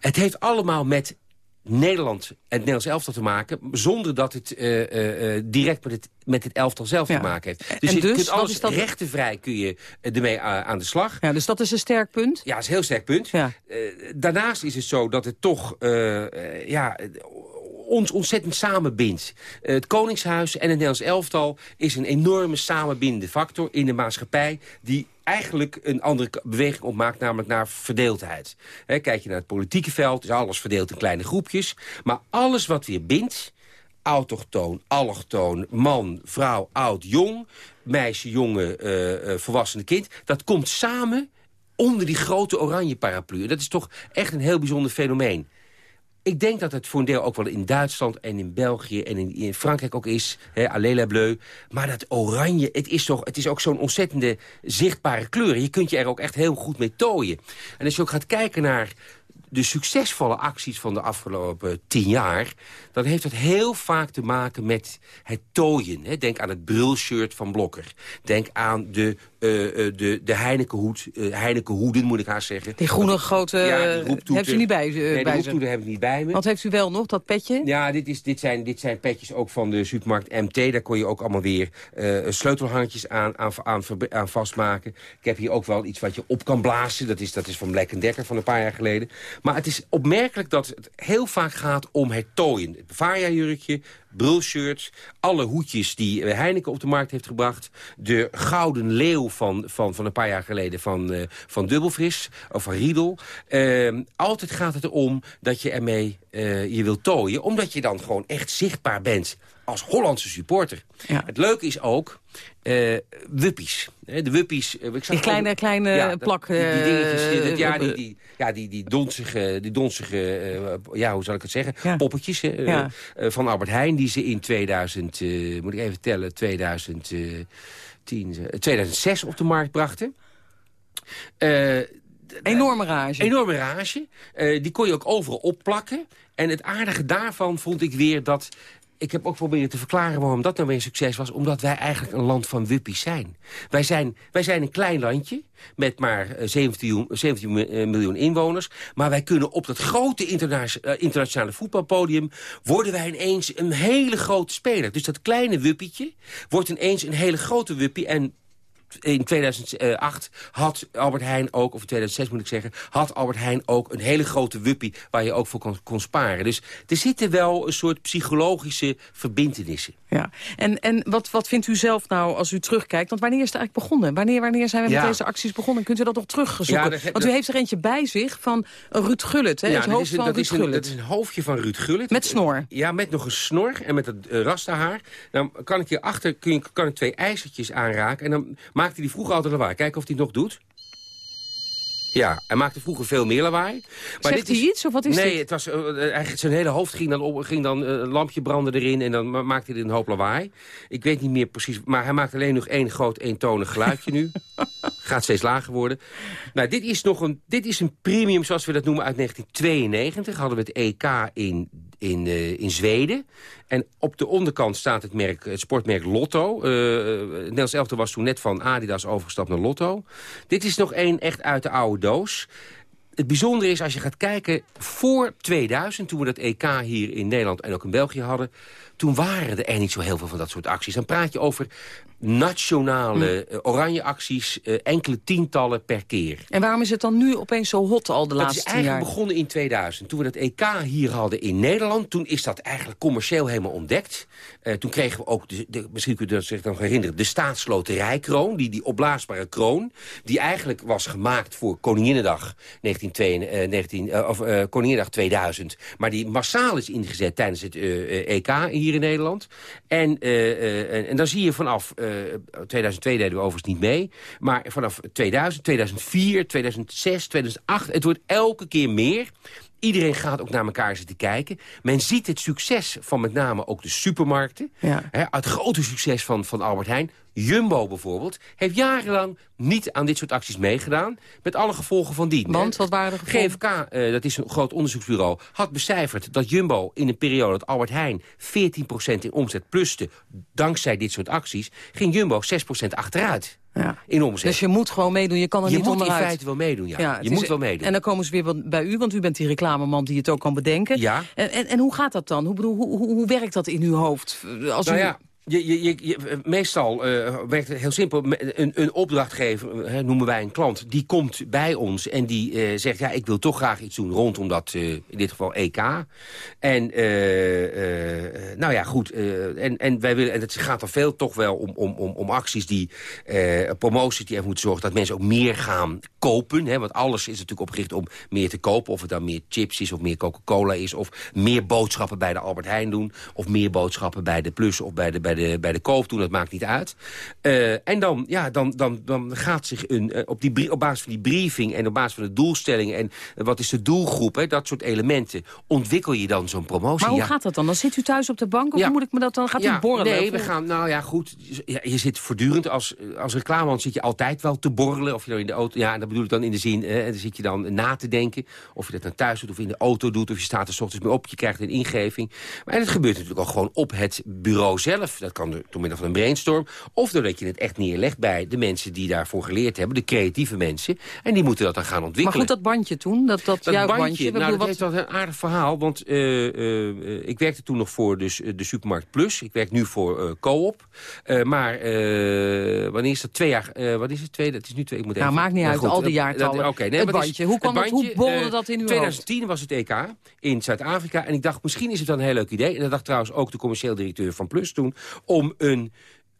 Het heeft allemaal met Nederland en het Nederlands elftal te maken... zonder dat het uh, uh, direct met het, met het elftal zelf ja. te maken heeft. Dus, en je dus, kunt alles dat... rechtenvrij kun je ermee aan de slag. Ja, dus dat is een sterk punt? Ja, dat is een heel sterk punt. Ja. daarnaast is het zo dat het toch... ja, ons ontzettend samenbindt. het Koningshuis en het Nederlands elftal is een enorme samenbindende factor in de maatschappij... die eigenlijk een andere beweging opmaakt, namelijk naar verdeeldheid. kijk je naar het politieke veld, is alles verdeeld in kleine groepjes. Maar alles wat weer bindt, autochtoon, allochtoon, man, vrouw, oud, jong... meisje, jongen, uh, uh, volwassene kind... dat komt samen onder die grote oranje paraplu. Dat is toch echt een heel bijzonder fenomeen. Ik denk dat het voor een deel ook wel in Duitsland en in België en in, Frankrijk ook is. Hè, Bleu. Maar dat oranje, het is, toch, het is ook zo'n ontzettende zichtbare kleur. Je kunt je er ook echt heel goed mee tooien. En als je ook gaat kijken naar de succesvolle acties van de afgelopen tien jaar... dan heeft dat heel vaak te maken met het tooien. Denk aan het brulshirt van Blokker. Denk aan de de, de Heinekenhoed, uh, Heinekenhoeden moet ik haast zeggen. Die groene grote, ja, die heeft u niet bij, nee, bij de heb ik niet bij me. Wat heeft u wel nog, dat petje? Ja, dit, is, dit, zijn, dit zijn petjes ook van de supermarkt MT. Daar kon je ook allemaal weer sleutelhangertjes aan, aan, aan, aan, vastmaken. Ik heb hier ook wel iets wat je op kan blazen. Dat is, dat is van Black Decker van een paar jaar geleden. Maar het is opmerkelijk dat het heel vaak gaat om het tooien. Het Bavaria-jurkje, brulshirts, alle hoedjes die Heineken op de markt heeft gebracht. De gouden leeuw van, van, van een paar jaar geleden van, uh, van Dubbelfris, of van Riedel. Uh, altijd gaat het erom dat je ermee uh, je wilt tooien, omdat je dan gewoon echt zichtbaar bent als Hollandse supporter. Ja. Het leuke is ook, uh, wuppies. De wuppies... Ik zag die kleine, ook, kleine ja, plak... Die, die dingetjes, ja, die, die, ja, die, die donzige, die donzige uh, ja, hoe zal ik het zeggen, ja. poppetjes ja. van Albert Heijn... die ze in 2000, moet ik even tellen, 2010, 2006 op de markt brachten. Enorme rage. Enorme rage. die kon je ook overal opplakken. En het aardige daarvan vond ik weer dat ik heb ook proberen te verklaren waarom dat nou weer een succes was. Omdat wij eigenlijk een land van wuppies zijn. Wij zijn, wij zijn een klein landje met maar 17, eh, 17 eh, miljoen inwoners. Maar wij kunnen op dat grote uh, internationale voetbalpodium... worden wij ineens een hele grote speler. Dus dat kleine wuppietje wordt ineens een hele grote wuppie. En in 2008 had Albert Heijn ook, of in 2006 moet ik zeggen... had Albert Heijn ook een hele grote wuppie waar je ook voor kon, kon sparen. Dus er zitten wel een soort psychologische verbindenissen. Ja, en, en wat, wat vindt u zelf nou als u terugkijkt? Want wanneer is het eigenlijk begonnen? Wanneer, wanneer zijn we met deze acties begonnen? Kunt u dat nog terugzoeken? Ja, dat- Want u heeft er eentje bij zich van Ruud Gullit, hè? Ja, het dat hoofd is, een, van dat, Ruud is een, Gullit. dat is een hoofdje van Ruud Gullit. Met snor. Ja, met nog een snor en met het uh, rastahaar. Dan kan ik hierachter kun je, kan ik twee ijzertjes aanraken. En dan maakte hij vroeger altijd lawaai. Kijken of hij het nog doet. Ja, hij maakte vroeger veel meer lawaai. Maar Zegt hij iets, of wat is nee, dit? het was, eh, eigenlijk zijn hele hoofd ging dan, op, ging dan eh, een lampje branden erin... en dan ma- maakte hij een hoop lawaai. Ik weet niet meer precies, maar hij maakt alleen nog één groot eentonig geluidje nu. Gaat steeds lager worden. Nou, dit is nog een, dit is een premium, zoals we dat noemen, uit 1992. Hadden we het EK in, in, eh, in Zweden. En op de onderkant staat het, merk, het sportmerk Lotto. Eh, Nels Elfte was toen net van Adidas overgestapt naar Lotto. Dit is nog één echt uit de oude doos. Het bijzondere is, als je gaat kijken, voor 2000, toen we dat EK hier in Nederland en ook in België hadden... toen waren er niet zo heel veel van dat soort acties. Dan praat je over nationale eh, oranje acties, eh, enkele tientallen per keer. En waarom is het dan nu opeens zo hot al de Dat laatste is tien eigenlijk jaar? begonnen in 2000. Toen we dat EK hier hadden in Nederland... toen is dat eigenlijk commercieel helemaal ontdekt. Eh, toen kregen we ook, de, de, misschien kunt u dat zich nog herinneren... de staatsloterijkroon, die, die opblaasbare kroon... die eigenlijk was gemaakt voor Koninginnedag, 1902, eh, 19, eh, of, Koninginnedag 2000... maar die massaal is ingezet tijdens het EK hier in Nederland. En, eh, eh, en, en dan zie je vanaf... eh 2002 deden we overigens niet mee... maar vanaf 2000, 2004, 2006, 2008... het wordt elke keer meer... Iedereen gaat ook naar elkaar zitten kijken. Men ziet het succes van met name ook de supermarkten. Ja. Hè, het grote succes van, van Albert Heijn. Jumbo bijvoorbeeld heeft jarenlang niet aan dit soort acties meegedaan. Met alle gevolgen van die. Want, wat waren de gevolgen? GFK, eh, dat is een groot onderzoeksbureau, had becijferd dat Jumbo in een periode dat Albert Heijn 14% in omzet pluste, dankzij dit soort acties, ging Jumbo 6% achteruit. Ja. In omzet. Dus je moet gewoon meedoen, je kan er je niet moet in onderuit. feite wel meedoen, ja. je is- moet wel meedoen. En dan komen ze weer bij u, want u bent die reclameman die het ook kan bedenken. Ja. En, en, en hoe gaat dat dan? Hoe, bedoel, hoe, hoe, hoe werkt dat in uw hoofd? Als nou u... ja, je, je, je, je- meestal eh, werkt het heel simpel. Een, een opdrachtgever, eh, noemen wij een klant, die komt bij ons en die eh, zegt... ja, ik wil toch graag iets doen rondom dat, eh, in dit geval EK. En, eh, eh, nou ja, goed. eh, en, en, wij willen, en het gaat dan veel toch wel om, om, om, om acties die... eh, promoties die ervoor moeten zorgen dat mensen ook meer gaan kopen. Hè, want alles is natuurlijk opgericht om meer te kopen. Of het dan meer chips is, of meer Coca-Cola is... of meer boodschappen bij de Albert Heijn doen... of meer boodschappen bij de Plus of bij de, de, bij de Koop doen. Dat maakt niet uit. Eh, en dan, ja, dan, dan, dan gaat zich een, eh, op, die, op basis van die briefing... en op basis van de doelstellingen... en eh, wat is de doelgroep, hè, dat soort elementen... ontwikkel je dan zo'n promotie. Maar hoe Ja. gaat dat dan? Dan zit u thuis op de bank of Ja. moet ik me dat dan? Gaat u borrelen? Nee, we gaan, nou ja, goed. Ja, je zit voortdurend, als, als reclameman zit je altijd wel te borrelen. Of je nou in de auto, ja, dat bedoel ik dan in de zin, eh, dan zit je dan na te denken. Of je dat dan thuis doet, of in de auto doet, of je staat er 's ochtends mee op, je krijgt een ingeving. Maar en het gebeurt natuurlijk ook gewoon op het bureau zelf. Dat kan door door middel van een brainstorm. Of doordat je het echt neerlegt bij de mensen die daarvoor geleerd hebben, de creatieve mensen. En die moeten dat dan gaan ontwikkelen. Maar goed, dat bandje toen, dat, dat, Dat juichbandje. bandje, ik nou, bedoel, dat heeft wel een aardig verhaal. Want eh, eh, ik werkte toen nog voor dus, eh, de Supermarkt Plus. Ik werk nu voor Coop. Maar wanneer is dat? Twee jaar? wat is het? Twee, dat is nu twee. Ik moet Nou, even, maakt niet uit, goed, al die dat- jaartallen. dat- oké, nee, Het is- bandje, hoe kwam het- hoe bandje, borrelde eh, dat in uw 2010 was het EK in Zuid-Afrika. En ik dacht, misschien is het dan een heel leuk idee. En dat dacht trouwens ook de commercieel directeur van Plus toen. Om een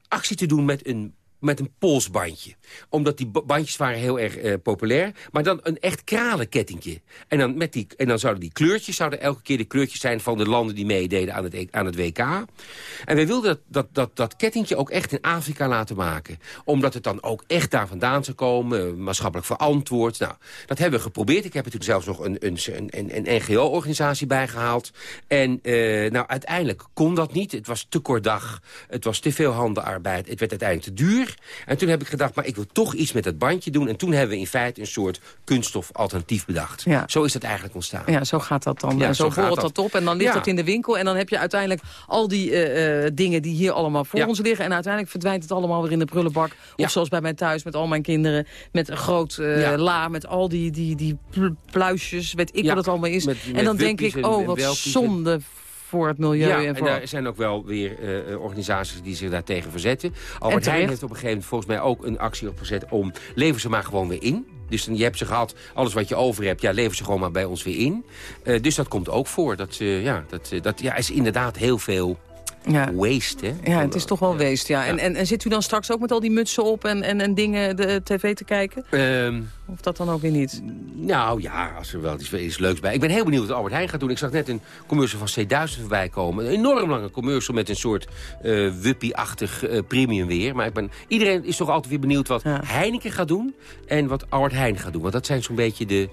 actie te doen met een met een polsbandje. Omdat die ba- bandjes waren heel erg eh, populair. Maar dan een echt kralenkettingje. En dan, met die, en dan zouden die kleurtjes zouden elke keer de kleurtjes zijn... van de landen die meededen aan het, E- aan het WK. En wij wilden dat, dat, dat, dat kettingje ook echt in Afrika laten maken. Omdat het dan ook echt daar vandaan zou komen. eh, Maatschappelijk verantwoord. Nou, dat hebben we geprobeerd. Ik heb er toen zelfs nog een, een, een, een, een NGO-organisatie bijgehaald. En eh, nou, uiteindelijk kon dat niet. Het was te kort dag. Het was te veel handenarbeid. Het werd uiteindelijk te duur. En toen heb ik gedacht, maar ik wil toch iets met dat bandje doen. En toen hebben we in feite een soort kunststof-alternatief bedacht. Ja. Zo is dat eigenlijk ontstaan. Ja, zo gaat dat dan. Ja, zo borrelt dat op en dan ligt Ja. dat in de winkel. En dan heb je uiteindelijk al die eh, eh, dingen die hier allemaal voor ons liggen. En uiteindelijk verdwijnt het allemaal weer in de prullenbak. Of zoals bij mij thuis met al mijn kinderen. Met een groot eh, la, met al die, die, die pl- pluisjes, weet ik wat het allemaal is. met- en dan denk ik, oh wat zonde voor het milieu. Ja, en, en voor... daar zijn ook wel weer uh, uh, organisaties die zich daartegen verzetten. Albert Heijn heeft op een gegeven moment volgens mij ook een actie opgezet... om lever ze maar gewoon weer in. Dus je hebt ze gehad, alles wat je over hebt, ja, lever ze gewoon maar bij ons weer in. Uh, dus dat komt ook voor. Dat, ja, dat, dat ja, is inderdaad heel veel ja. waste, hè? Ja, het is toch wel waste, ja. En, en, en zit u dan straks ook met al die mutsen op en, en, en dingen de tv te kijken? Um, of dat dan ook weer niet? Nou ja, als er wel iets, iets leuks bij. Ik ben heel benieuwd wat Albert Heijn gaat doen. Ik zag net een commercial van C1000 voorbij komen. Een enorm lange commercial met een soort uh, wuppie-achtig uh, premium weer. Maar ik ben, iedereen is toch altijd weer benieuwd wat ja. Heineken gaat doen... en wat Albert Heijn gaat doen. Want dat zijn zo'n beetje de...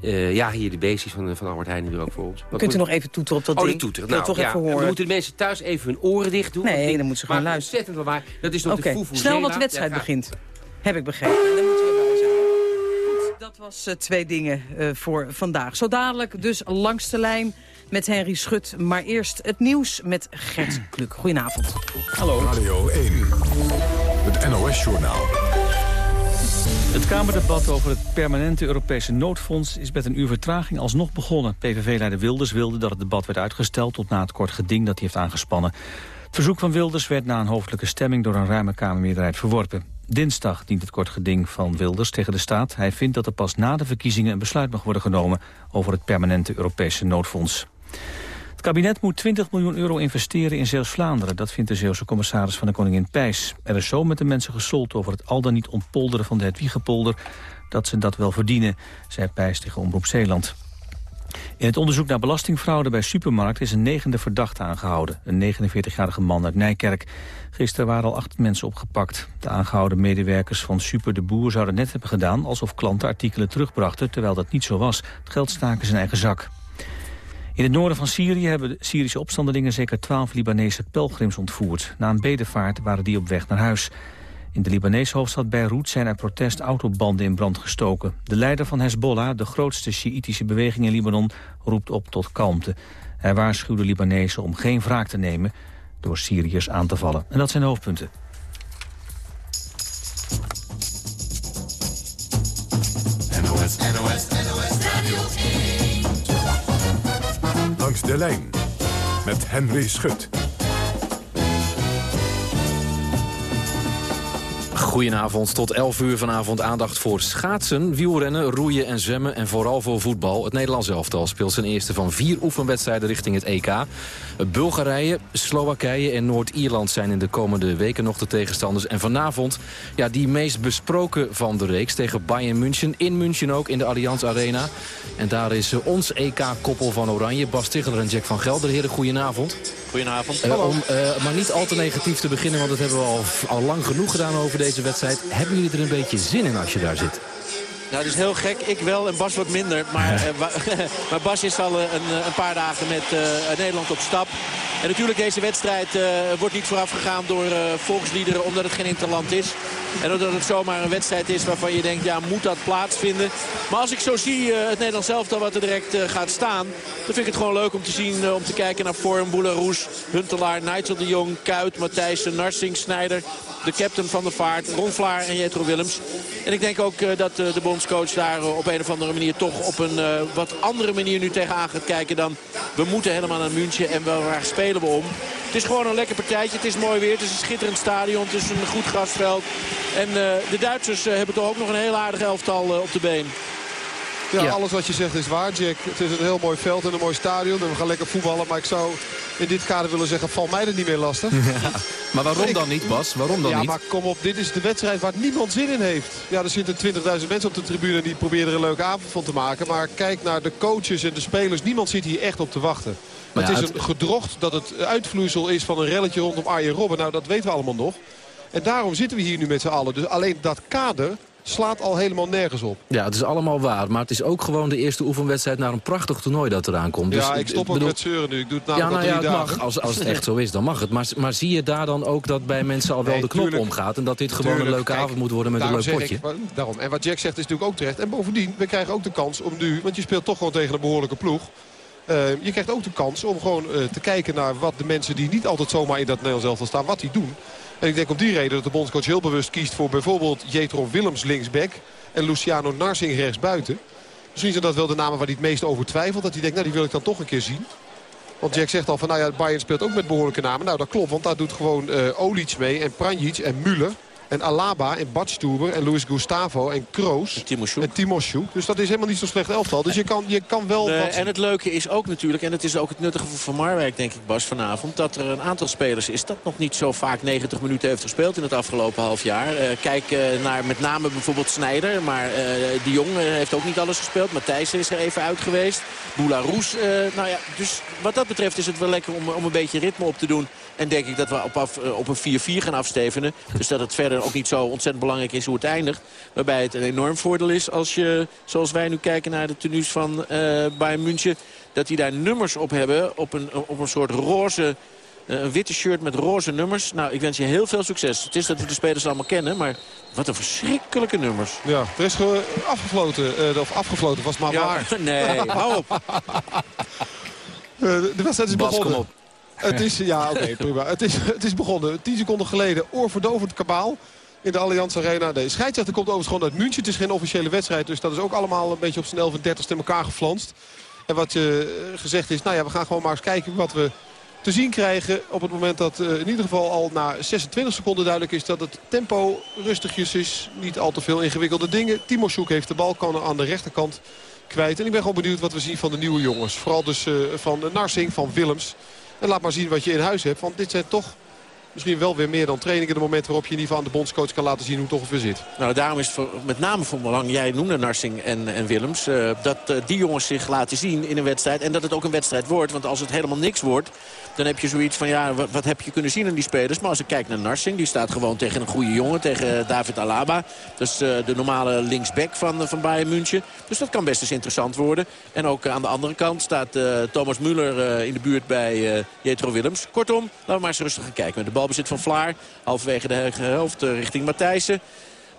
Uh, ja, hier de beestjes van, van Albert Heijn hier ook voor ons. Wat Kunt u nog even toeteren op dat oh, ding? de toeter. Nou, toch ja, even horen. We moeten de mensen thuis even hun oren dicht doen. Nee, dan moeten ze gewoon luisteren. ontzettend waar. Dat is nog okay. de Snel, want de wedstrijd ja, begint. Heb ik begrepen. Daar moeten we bij zijn. Goed, dat was uh, twee dingen uh, voor vandaag. Zo dadelijk dus langs de lijn met Henry Schut. Maar eerst het nieuws met Gert Kluk. Goedenavond. Hallo. Radio 1. Het NOS-journaal. Het Kamerdebat over het permanente Europese noodfonds is met een uur vertraging alsnog begonnen. PVV-leider Wilders wilde dat het debat werd uitgesteld tot na het kort geding dat hij heeft aangespannen. Het verzoek van Wilders werd na een hoofdelijke stemming door een ruime Kamermeerderheid verworpen. Dinsdag dient het kort geding van Wilders tegen de staat. Hij vindt dat er pas na de verkiezingen een besluit mag worden genomen over het permanente Europese noodfonds. Kabinet moet 20 miljoen euro investeren in Zeeuws-Vlaanderen. Dat vindt de Zeeuwse commissaris van de Koningin Pijs. Er is zo met de mensen gesold over het al dan niet ontpolderen van de Hedwiegepolder... dat ze dat wel verdienen, zei Pijs tegen Omroep Zeeland. In het onderzoek naar belastingfraude bij supermarkt is een negende verdachte aangehouden. Een 49-jarige man uit Nijkerk. Gisteren waren al acht mensen opgepakt. De aangehouden medewerkers van Super de Boer zouden net hebben gedaan... alsof klanten artikelen terugbrachten, terwijl dat niet zo was. Het geld staken zijn eigen zak. In het noorden van Syrië hebben Syrische opstandelingen zeker twaalf Libanese pelgrims ontvoerd. Na een bedevaart waren die op weg naar huis. In de Libanese hoofdstad Beirut zijn er protest autobanden in brand gestoken. De leider van Hezbollah, de grootste Sjiïtische beweging in Libanon, roept op tot kalmte. Hij waarschuwde Libanezen om geen wraak te nemen door Syriërs aan te vallen. En dat zijn de hoofdpunten. De lijn met Henry Schut. Goedenavond, tot 11 uur vanavond aandacht voor schaatsen, wielrennen, roeien en zwemmen en vooral voor voetbal. Het Nederlands elftal speelt zijn eerste van vier oefenwedstrijden richting het EK. Bulgarije, Slowakije en Noord-Ierland zijn in de komende weken nog de tegenstanders. En vanavond, ja, die meest besproken van de reeks tegen Bayern München. In München ook, in de Allianz Arena. En daar is ons EK-koppel van Oranje, Bas Ticheler en Jack van Gelder. Heren, goedenavond. Goedenavond. Uh, om uh, maar niet al te negatief te beginnen, want dat hebben we al, al lang genoeg gedaan over deze wedstrijd. Hebben jullie er een beetje zin in als je daar zit? Nou, het is heel gek. Ik wel en Bas wat minder. Maar, uh, maar Bas is al een, een, paar dagen met uh, Nederland op stap. En natuurlijk, deze wedstrijd uh, wordt niet vooraf gegaan door volksliederen... omdat het geen interland is. En omdat het zomaar een wedstrijd is waarvan je denkt... ja, moet dat plaatsvinden? Maar als ik zo zie het Nederlands elftal wat er direct gaat staan... dan vind ik het gewoon leuk om te zien, om te kijken naar Vorm, Boularoes... Huntelaar, Nigel de Jong, Kuit, Matthijssen, Narsing, Snijder... de captain van de vaart, Ron Vlaar en Jetro Willems. En ik denk ook dat de bondscoach daar op een of andere manier... toch op een wat andere manier nu tegenaan gaat kijken dan... we moeten helemaal naar München en wel waar spelen we om. Het is gewoon een lekker partijtje. Het is mooi weer. Het is een schitterend stadion. Het is een goed grasveld. En uh, de Duitsers uh, hebben toch ook nog een heel aardig elftal op de been. Ja, ja, alles wat je zegt is waar, Jack. Het is een heel mooi veld en een mooi stadion. En we gaan lekker voetballen. Maar ik zou in dit kader willen zeggen, valt mij dat niet meer lastig. Ja, maar waarom dan niet, Bas? Waarom dan ja, niet? maar kom op. Dit is de wedstrijd waar niemand zin in heeft. Ja, er zitten 20.000 mensen op de tribune die proberen er een leuke avond van te maken. Maar kijk naar de coaches en de spelers. Niemand zit hier echt op te wachten. Maar het is een gedrocht dat het uitvloeisel is van een relletje rondom Arjen Robben. Nou, dat weten we allemaal nog. En daarom zitten we hier nu met z'n allen. Dus alleen dat kader slaat al helemaal nergens op. Ja, het is allemaal waar. Maar het is ook gewoon de eerste oefenwedstrijd naar een prachtig toernooi dat eraan komt. Dus ja, ik stop ook bedoel... met zeuren nu. Ik doe het namelijk ja, nou ja, drie dagen. mag. Als, als het echt zo is, dan mag het. Maar, maar zie je daar dan ook dat bij mensen al wel Nee, de knop tuurlijk. omgaat... en dat dit gewoon Tuurlijk. een leuke Kijk, avond moet worden met een leuk potje? ik- daarom. En wat Jack zegt is natuurlijk ook terecht. En bovendien, we krijgen ook de kans om nu... want je speelt toch gewoon tegen een behoorlijke ploeg... Eh, je krijgt ook de kans om gewoon eh, te kijken naar wat de mensen die niet altijd zomaar in dat Nederlands elftal staan, wat die doen. En ik denk om die reden dat de bondscoach heel bewust kiest voor bijvoorbeeld Jetro Willems linksback en Luciano Narsing rechtsbuiten. Misschien zijn dat wel de namen waar hij het meest over twijfelt. Dat hij denkt, nou die wil ik dan toch een keer zien. Want Jack zegt al van, nou ja, Bayern speelt ook met behoorlijke namen. Nou, dat klopt, want daar doet gewoon uh, Olic mee en Pranjic en Müller. En Alaba en Badstuber en Luis Gustavo en Kroos en Timoshoek. Dus dat is helemaal niet zo slecht elftal. Dus je kan, je kan wel wat... En het leuke is ook natuurlijk, en het is ook het nuttige voor Van Marwijk denk ik Bas vanavond... dat er een aantal spelers is dat nog niet zo vaak 90 minuten heeft gespeeld in het afgelopen half jaar. Uh, kijk uh, naar met name bijvoorbeeld Snijder, maar uh, de Jong heeft ook niet alles gespeeld. Matthijs is er even uit geweest. Roes, nou ja, dus wat dat betreft is het wel lekker om, om een beetje ritme op te doen... En denk ik dat we op, af, op een 4-4 gaan afstevenen. Dus dat het verder ook niet zo ontzettend belangrijk is hoe het eindigt. Waarbij het een enorm voordeel is als je, zoals wij nu kijken naar de tenues van uh, Bayern München... dat die daar nummers op hebben op een, op een soort roze... Uh, een witte shirt met roze nummers. Nou, ik wens je heel veel succes. Het is dat we de spelers allemaal kennen, maar wat een verschrikkelijke nummers. Ja, er is afgefloten. Uh, of afgefloten was maar ja, waar. Nee, hou op. de wedstrijd is Bas, begonnen. kom op. Het is, ja, oké, okay, prima. Het is, het is begonnen. 10 seconden geleden oorverdovend kabaal in de Allianz Arena. De scheidsrechter komt overigens gewoon uit München. Het is geen officiële wedstrijd, dus dat is ook allemaal een beetje op zijn 11 en 30 in elkaar geflanst. En wat je gezegd is, nou ja, we gaan gewoon maar eens kijken wat we te zien krijgen. Op het moment dat uh, in ieder geval al na 26 seconden duidelijk is dat het tempo rustigjes is. Niet al te veel ingewikkelde dingen. Timo Sjoek heeft de bal, kan aan de rechterkant kwijt. En ik ben gewoon benieuwd wat we zien van de nieuwe jongens. Vooral dus uh, van Narsing, van Willems. En laat maar zien wat je in huis hebt. Want dit zijn toch misschien wel weer meer dan trainingen. De moment waarop je in ieder geval aan de bondscoach kan laten zien hoe het ongeveer zit. Nou, daarom is het voor, met name van belang, jij noemde Narsing en, en Willems... Uh, dat uh, die jongens zich laten zien in een wedstrijd. En dat het ook een wedstrijd wordt. Want als het helemaal niks wordt, dan heb je zoiets van... ja, wat, heb je kunnen zien in die spelers? Maar als ik kijk naar Narsing, die staat gewoon tegen een goede jongen. Tegen David Alaba. Dus uh, de normale linksback van, van Bayern München. Dus dat kan best eens interessant worden. En ook aan de andere kant staat Thomas Müller in de buurt bij Jetro Willems. Kortom, laten we maar eens rustig gaan kijken. Met de balbezit van Vlaar. Halverwege de helft richting Matthijssen.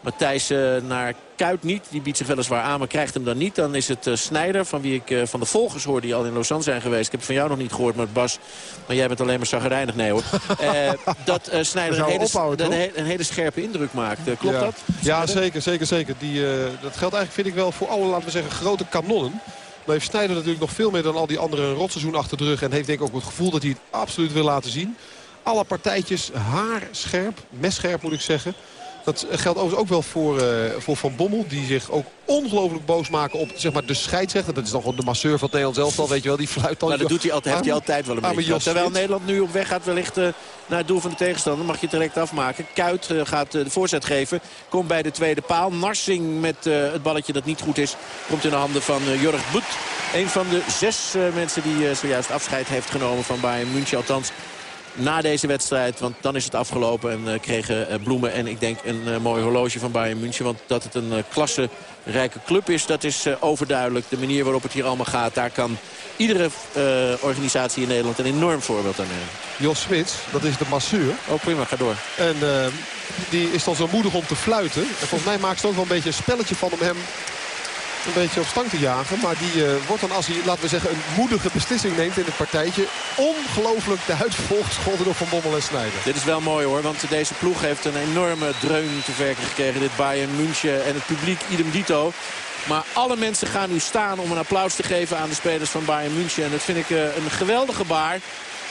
Matthijssen naar Kuit niet. Die biedt zich weliswaar aan, maar krijgt hem dan niet. Dan is het uh, Snijder, van wie ik uh, van de volgers hoor die al in Lausanne zijn geweest. Ik heb het van jou nog niet gehoord, maar Bas, maar jij bent alleen maar zagrijnig. Nee hoor. uh, dat Snijder een hele, ophouden, een, een, hele scherpe indruk maakt. klopt ja. dat? Ja, zeker, zeker, zeker. Die, dat geldt eigenlijk, vind ik wel, voor alle, laten we zeggen, grote kanonnen. Maar heeft Snijder natuurlijk nog veel meer dan al die anderen een rotseizoen achter de rug. En heeft denk ik ook het gevoel dat hij het absoluut wil laten zien. Alle partijtjes haarscherp, messcherp moet ik zeggen. Dat geldt overigens ook wel voor, uh, voor Van Bommel. Die zich ook ongelooflijk boos maken op zeg maar, de scheidsrechter. Dat is dan gewoon de masseur van het Nederlands elftal. Weet je wel, die fluit al. Nou, dat doet hij altijd, heeft hij altijd wel een beetje. Terwijl Nederland nu op weg gaat wellicht uh, naar het doel van de tegenstander. Mag je het direct afmaken. Kuit uh, gaat de voorzet geven. Komt bij de tweede paal. Narsing met het balletje dat niet goed is. Komt in de handen van Jorg Boet. Een van de zes mensen die zojuist afscheid heeft genomen van Bayern München. Althans na deze wedstrijd. Want dan is het afgelopen en uh, kregen uh, Bloemen en ik denk een uh, mooi horloge van Bayern München. Want dat het een klasse rijke club is, dat is overduidelijk. De manier waarop het hier allemaal gaat, daar kan iedere organisatie in Nederland een enorm voorbeeld aan nemen. Jos Smits, dat is de masseur. Oh prima, ga door. En die is dan zo moedig om te fluiten. En volgens mij maakt ze ook wel een beetje een spelletje van om hem een beetje op stang te jagen. Maar die uh, wordt dan als hij, laten we zeggen, een moedige beslissing neemt in het partijtje... ongelooflijk de huid volgescholden door Van Bommel en Snijder. Dit is wel mooi hoor, want deze ploeg heeft een enorme dreun te werken gekregen. Dit Bayern München en het publiek idem dito. Maar alle mensen gaan nu staan om een applaus te geven aan de spelers van Bayern München. En dat vind ik uh, een geweldige baar.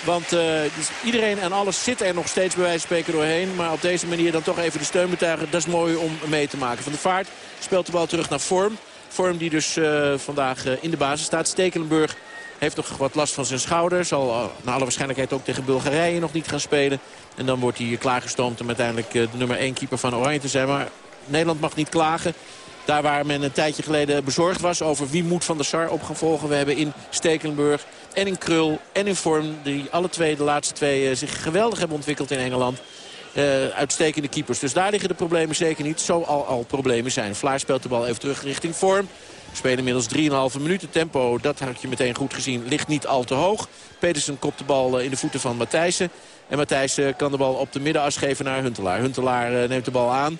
Want uh, dus iedereen en alles zit er nog steeds bij wijze van spreken doorheen. Maar op deze manier dan toch even de steun betuigen. Dat is mooi om mee te maken. Van de Vaart speelt de bal terug naar vorm. Vorm die dus uh, vandaag uh, in de basis staat. Stekelenburg heeft nog wat last van zijn schouder. Zal naar alle waarschijnlijkheid ook tegen Bulgarije nog niet gaan spelen. En dan wordt hij klaargestoomd om uiteindelijk de nummer 1 keeper van Oranje te zijn. Maar Nederland mag niet klagen. Daar waar men een tijdje geleden bezorgd was over wie moet Van der Sar op gaan volgen. We hebben in Stekelenburg en in Krul en in Vorm, die alle twee, de laatste twee, zich geweldig hebben ontwikkeld in Engeland. Uh, uitstekende keepers. Dus daar liggen de problemen zeker niet. Zo al, al problemen zijn. Vlaar speelt de bal even terug richting vorm. Spelen inmiddels 3,5 minuten. Tempo, dat had je meteen goed gezien, ligt niet al te hoog. Pedersen kopt de bal in de voeten van Matthijssen. En Matthijssen kan de bal op de middenas geven naar Huntelaar. Huntelaar uh, neemt de bal aan.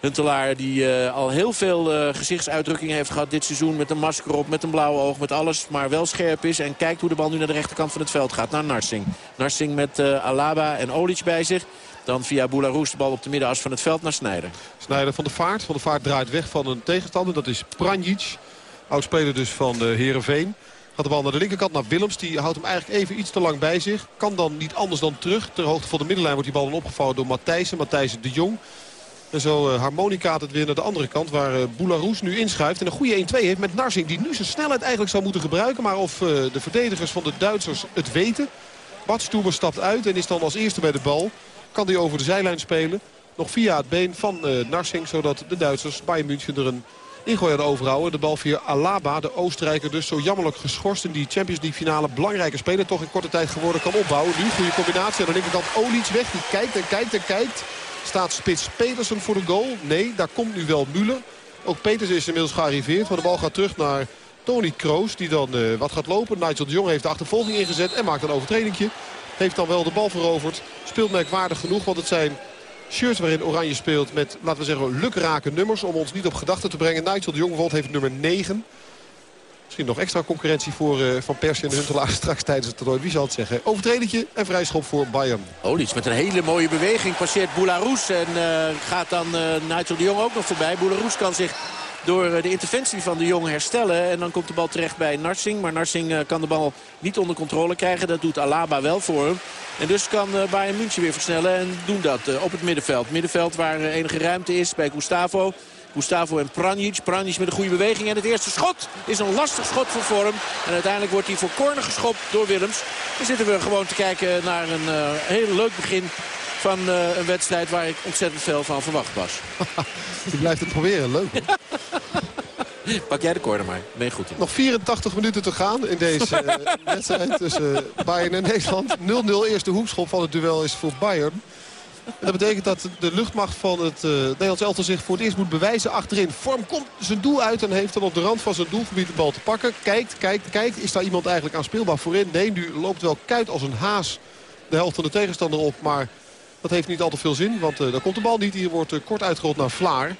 Huntelaar die al heel veel uh, gezichtsuitdrukkingen heeft gehad dit seizoen. Met een masker op, met een blauwe oog, met alles. Maar wel scherp is en kijkt hoe de bal nu naar de rechterkant van het veld gaat. Naar Narsing. Narsing met Alaba en Olic bij zich. Dan via Boularus de bal op de middenas van het veld naar Snijder. Snijder van de Vaart. Van de Vaart draait weg van een tegenstander. Dat is Pranjic. Oudspeler dus van de Heerenveen. Gaat de bal naar de linkerkant, naar Willems. Die houdt hem eigenlijk even iets te lang bij zich. Kan dan niet anders dan terug. Ter hoogte van de middenlijn wordt die bal dan opgevouwen door Matthijsen. Matthijsen de Jong. En zo uh, harmonica het weer naar de andere kant. Waar uh, Boularus nu inschuift. En een goede 1-2 heeft met Narsing. Die nu zijn snelheid eigenlijk zou moeten gebruiken. Maar of de verdedigers van de Duitsers het weten. Bart Stoeber stapt uit en is dan als eerste bij de bal. Kan hij over de zijlijn spelen. Nog via het been van Narsing. Zodat de Duitsers Bayern München er een ingooi aan overhouden. De bal via Alaba, de Oostenrijker dus zo jammerlijk geschorst in die Champions League finale. Belangrijke speler, toch in korte tijd geworden, kan opbouwen. Nu goede combinatie aan de linkerkant Olic weg. Die kijkt en kijkt en kijkt. Staat spits Petersen voor de goal? Nee, daar komt nu wel Müller. Ook Peters is inmiddels gearriveerd. Maar de bal gaat terug naar Tony Kroos. Die dan uh, wat gaat lopen. Nigel de Jong heeft de achtervolging ingezet. En maakt een overtredingje. Heeft dan wel de bal veroverd. Speelt merkwaardig genoeg. Want het zijn shirts waarin Oranje speelt met, laten we zeggen, lukrake nummers. Om ons niet op gedachten te brengen. Nigel de Jong bijvoorbeeld heeft nummer 9. Misschien nog extra concurrentie voor uh, Van Persie en de Huntelaar straks tijdens het toernooi. Wie zal het zeggen? Overtredingje en vrijschop voor Bayern. Olic met een hele mooie beweging passeert Boularus. En uh, gaat dan uh, Nigel de Jong ook nog voorbij. Boularus kan zich door de interventie van de Jong herstellen. En dan komt de bal terecht bij Narsing. Maar Narsing kan de bal niet onder controle krijgen. Dat doet Alaba wel voor hem. En dus kan Bayern München weer versnellen en doen dat op het middenveld. Middenveld waar enige ruimte is bij Gustavo. Gustavo en Pranjic. Pranjic met een goede beweging. En het eerste schot is een lastig schot voor vorm. En uiteindelijk wordt hij voor corner geschopt door Willems. Dan zitten we gewoon te kijken naar een uh, heel leuk begin van uh, een wedstrijd waar ik ontzettend veel van verwacht was. Je blijft het proberen, leuk. Pak jij de corner maar, ben je goed in. Nog 84 minuten te gaan in deze uh, wedstrijd tussen Bayern en Nederland. 0-0 eerste hoekschop van het duel is voor Bayern. En dat betekent dat de luchtmacht van het uh, Nederlands elftal zich voor het eerst moet bewijzen achterin. Vorm komt zijn doel uit en heeft dan op de rand van zijn doelgebied de bal te pakken. Kijkt, kijkt, kijkt. Is daar iemand eigenlijk aan speelbaar voorin? Nee, nu loopt wel kuit als een haas de helft van de tegenstander op. Maar dat heeft niet al te veel zin, want uh, daar komt de bal niet. Hier wordt uh, kort uitgerold naar Vlaar.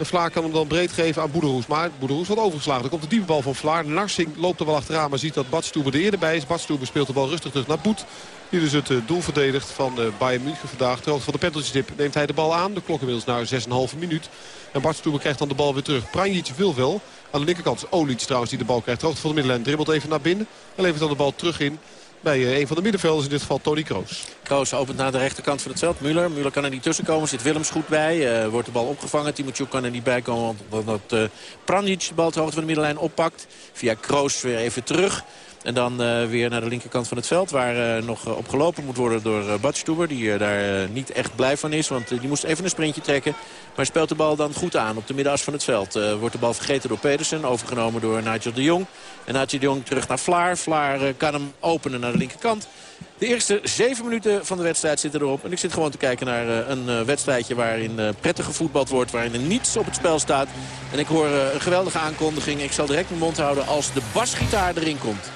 En Vlaar kan hem dan breed geven aan Boederoes. Maar Boederoes wordt overgeslagen. Er komt de diepe bal van Vlaar. Narsing loopt er wel achteraan, maar ziet dat Badstoeber er eerder bij is. Badstoeber speelt de bal rustig terug naar Boet. Die dus het doel verdedigt van Bayern München vandaag. Ter van de penaltystip neemt hij de bal aan. De klok inmiddels naar 6,5 minuut. En Bart Stoeber krijgt dan de bal weer terug. Pranjic wil wel. Aan de linkerkant is trouwens die de bal krijgt. Hoogte van de middenlijn dribbelt even naar binnen. En levert dan de bal terug in bij een van de middenvelders, in dit geval Tony Kroos. Kroos opent naar de rechterkant van het veld. Müller, Müller kan er niet tussen komen. Zit Willems goed bij. Uh, wordt de bal opgevangen. Timotjuk kan er niet bij komen. Omdat uh, de bal ter hoogte van de middenlijn oppakt. Via Kroos weer even terug. En dan uh, weer naar de linkerkant van het veld. Waar uh, nog uh, op gelopen moet worden door uh, Badstuber. Die daar niet echt blij van is. Want die moest even een sprintje trekken. Maar speelt de bal dan goed aan op de middenas van het veld. wordt de bal vergeten door Pedersen. Overgenomen door Nigel de Jong. En Nigel de Jong terug naar Vlaar. Vlaar kan hem openen naar de linkerkant. De eerste zeven minuten van de wedstrijd zitten erop. En ik zit gewoon te kijken naar een wedstrijdje waarin prettig gevoetbald wordt. Waarin er niets op het spel staat. En ik hoor een geweldige aankondiging. Ik zal direct mijn mond houden als de basgitaar erin komt.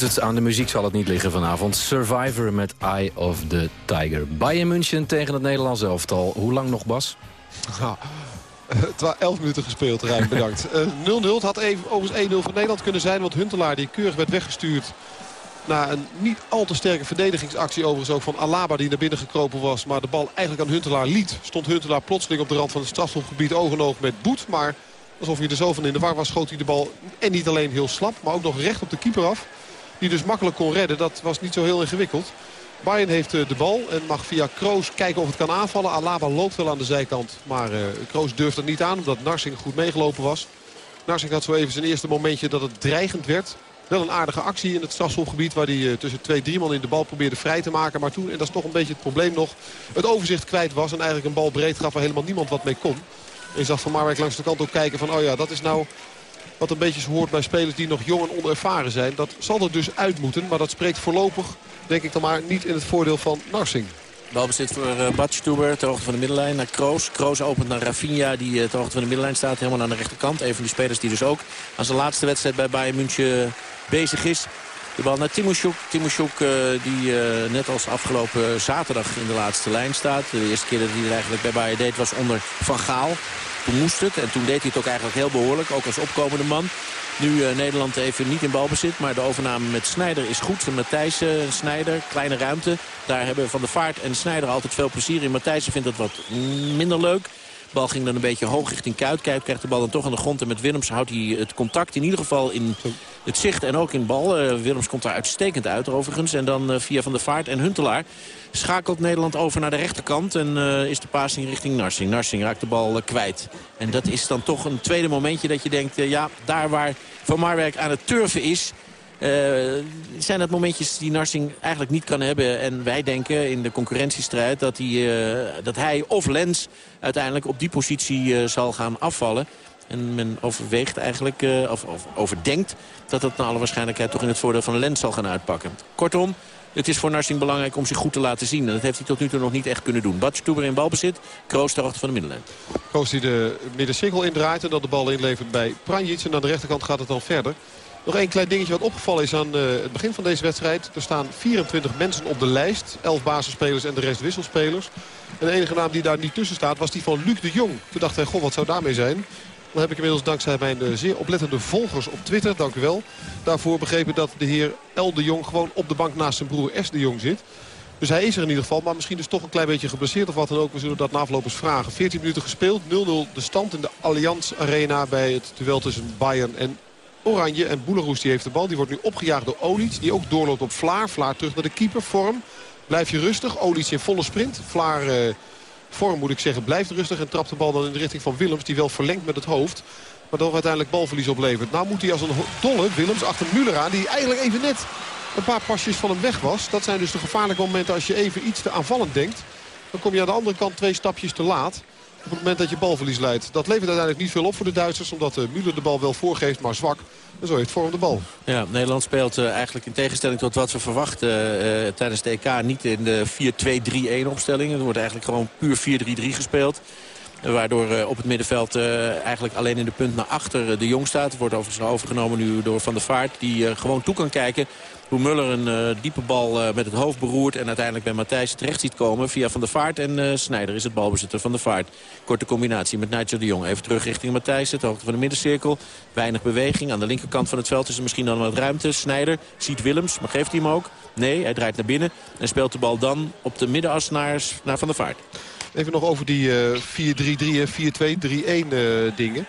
Het aan de muziek zal het niet liggen vanavond. Survivor met Eye of the Tiger. Bayern München tegen het Nederlands elftal. Hoe lang nog, Bas? Ja, uh, 11 minuten gespeeld, Rijn, bedankt. 0-0, uh, het had even, overigens 1-0 voor Nederland kunnen zijn. Want Huntelaar, die keurig werd weggestuurd... na een niet al te sterke verdedigingsactie overigens ook van Alaba... die naar binnen gekropen was, maar de bal eigenlijk aan Huntelaar liet. Stond Huntelaar plotseling op de rand van het strafschopgebied oog met Boet. Maar alsof hij er zo van in de war was, schoot hij de bal... en niet alleen heel slap, maar ook nog recht op de keeper af... Die dus makkelijk kon redden. Dat was niet zo heel ingewikkeld. Bayern heeft eh, de bal en mag via Kroos kijken of het kan aanvallen. Alaba loopt wel aan de zijkant. Maar uh, Kroos durft het niet aan omdat Narsing goed meegelopen was. Narsing had zo even zijn eerste momentje dat het dreigend werd. Wel een aardige actie in het strafschopgebied waar hij uh, tussen twee, drie man in de bal probeerde vrij te maken. Maar toen, en dat is nog een beetje het probleem nog, het overzicht kwijt was. En eigenlijk een bal breed gaf waar helemaal niemand wat mee kon. En je zag Van Marwijk langs de kant ook kijken van, oh ja, dat is nou wat een beetje hoort bij spelers die nog jong en onervaren zijn. Dat zal er dus uit moeten. Maar dat spreekt voorlopig, denk ik dan maar, niet in het voordeel van Narsing. Balbezit voor uh, Badstuber, ter hoogte van de middenlijn, naar Kroos. Kroos opent naar Rafinha, die uh, ter hoogte van de middenlijn staat, helemaal aan de rechterkant. Een van die spelers die dus ook aan zijn laatste wedstrijd bij Bayern München bezig is. De bal naar Timoshuk. Timoshuk uh, die net als afgelopen zaterdag in de laatste lijn staat. De eerste keer dat hij er eigenlijk bij Bayern deed was onder Van Gaal. Toen moest het. En toen deed hij het ook eigenlijk heel behoorlijk. Ook als opkomende man. Nu uh, Nederland even niet in balbezit. Maar de overname met Snijder is goed. Matthijssen en Snijder. Kleine ruimte. Daar hebben Van der Vaart en Snijder altijd veel plezier in. Matthijssen vindt het wat minder leuk. De bal ging dan een beetje hoog richting Kuit. Kuit krijgt de bal dan toch aan de grond. En met Willems houdt hij het contact in ieder geval in het zicht en ook in bal. Uh, Willems komt daar uitstekend uit overigens. En dan uh, via Van der Vaart en Huntelaar schakelt Nederland over naar de rechterkant. En uh, is de passing richting Narsing. Narsing raakt de bal kwijt. En dat is dan toch een tweede momentje dat je denkt... ja, daar waar Van Marwijk aan het turven is... Zijn dat momentjes die Narsing eigenlijk niet kan hebben. En wij denken in de concurrentiestrijd dat hij, dat hij of Lens uiteindelijk op die positie zal gaan afvallen. En men overweegt eigenlijk, of, of, overdenkt dat dat naar alle waarschijnlijkheid toch in het voordeel van Lens zal gaan uitpakken. Kortom, het is voor Narsing belangrijk om zich goed te laten zien. En dat heeft hij tot nu toe nog niet echt kunnen doen. Bad Stuber in balbezit, Kroos ter achter van de middenlijn. Kroos die de middencirkel indraait en dat de bal inlevert bij Pranjic. En aan de rechterkant gaat het dan verder. Nog één klein dingetje wat opgevallen is aan uh, het begin van deze wedstrijd. Er staan 24 mensen op de lijst. 11 basisspelers en de rest wisselspelers. En de enige naam die daar niet tussen staat was die van Luc de Jong. Toen dacht hij, goh, wat zou daarmee zijn? Dan heb ik inmiddels dankzij mijn uh, zeer oplettende volgers op Twitter, dank u wel... daarvoor begrepen dat de heer L. de Jong gewoon op de bank naast zijn broer S. de Jong zit. Dus hij is er in ieder geval, maar misschien dus toch een klein beetje geblesseerd of wat dan ook. We zullen dat na afloop vragen. 14 minuten gespeeld, 0-0 de stand in de Allianz Arena bij het duel tussen Bayern en Oranje. En Boeleroes die heeft de bal. Die wordt nu opgejaagd door Olic. Die ook doorloopt op Vlaar. Vlaar terug naar de keeper. Vorm. Blijf je rustig. Olic in volle sprint. Vlaar uh, vorm moet ik zeggen blijft rustig. En trapt de bal dan in de richting van Willems. Die wel verlengt met het hoofd. Maar toch uiteindelijk balverlies oplevert. Nou moet hij als een dolle Willems achter Muller aan. Die eigenlijk even net een paar pasjes van hem weg was. Dat zijn dus de gevaarlijke momenten als je even iets te aanvallend denkt. Dan kom je aan de andere kant twee stapjes te laat op het moment dat je balverlies leidt. Dat levert uiteindelijk niet veel op voor de Duitsers. Omdat uh, Müller de bal wel voorgeeft, maar zwak. En zo heeft Vorm de bal. Ja, Nederland speelt uh, eigenlijk in tegenstelling tot wat we verwachten... Uh, tijdens de EK niet in de 4-2-3-1 opstelling. Er wordt eigenlijk gewoon puur 4-3-3 gespeeld. Waardoor op het middenveld eigenlijk alleen in de punt naar achter de Jong staat. Wordt overigens overgenomen nu door Van der Vaart. Die gewoon toe kan kijken hoe Muller een uh, diepe bal uh, met het hoofd beroert... en uiteindelijk bij Matthijs terecht ziet komen via Van der Vaart. En uh, Snijder is het balbezitter van de Vaart. Korte combinatie met Nigel de Jong. Even terug richting Matthijs, de hoogte van de middencirkel. Weinig beweging. Aan de linkerkant van het veld is er misschien dan wat ruimte. Snijder ziet Willems, maar geeft hij hem ook? Nee, hij draait naar binnen en speelt de bal dan op de middenas naar, naar Van der Vaart. Even nog over die 4-3-3 en 4-2-3-1 dingen.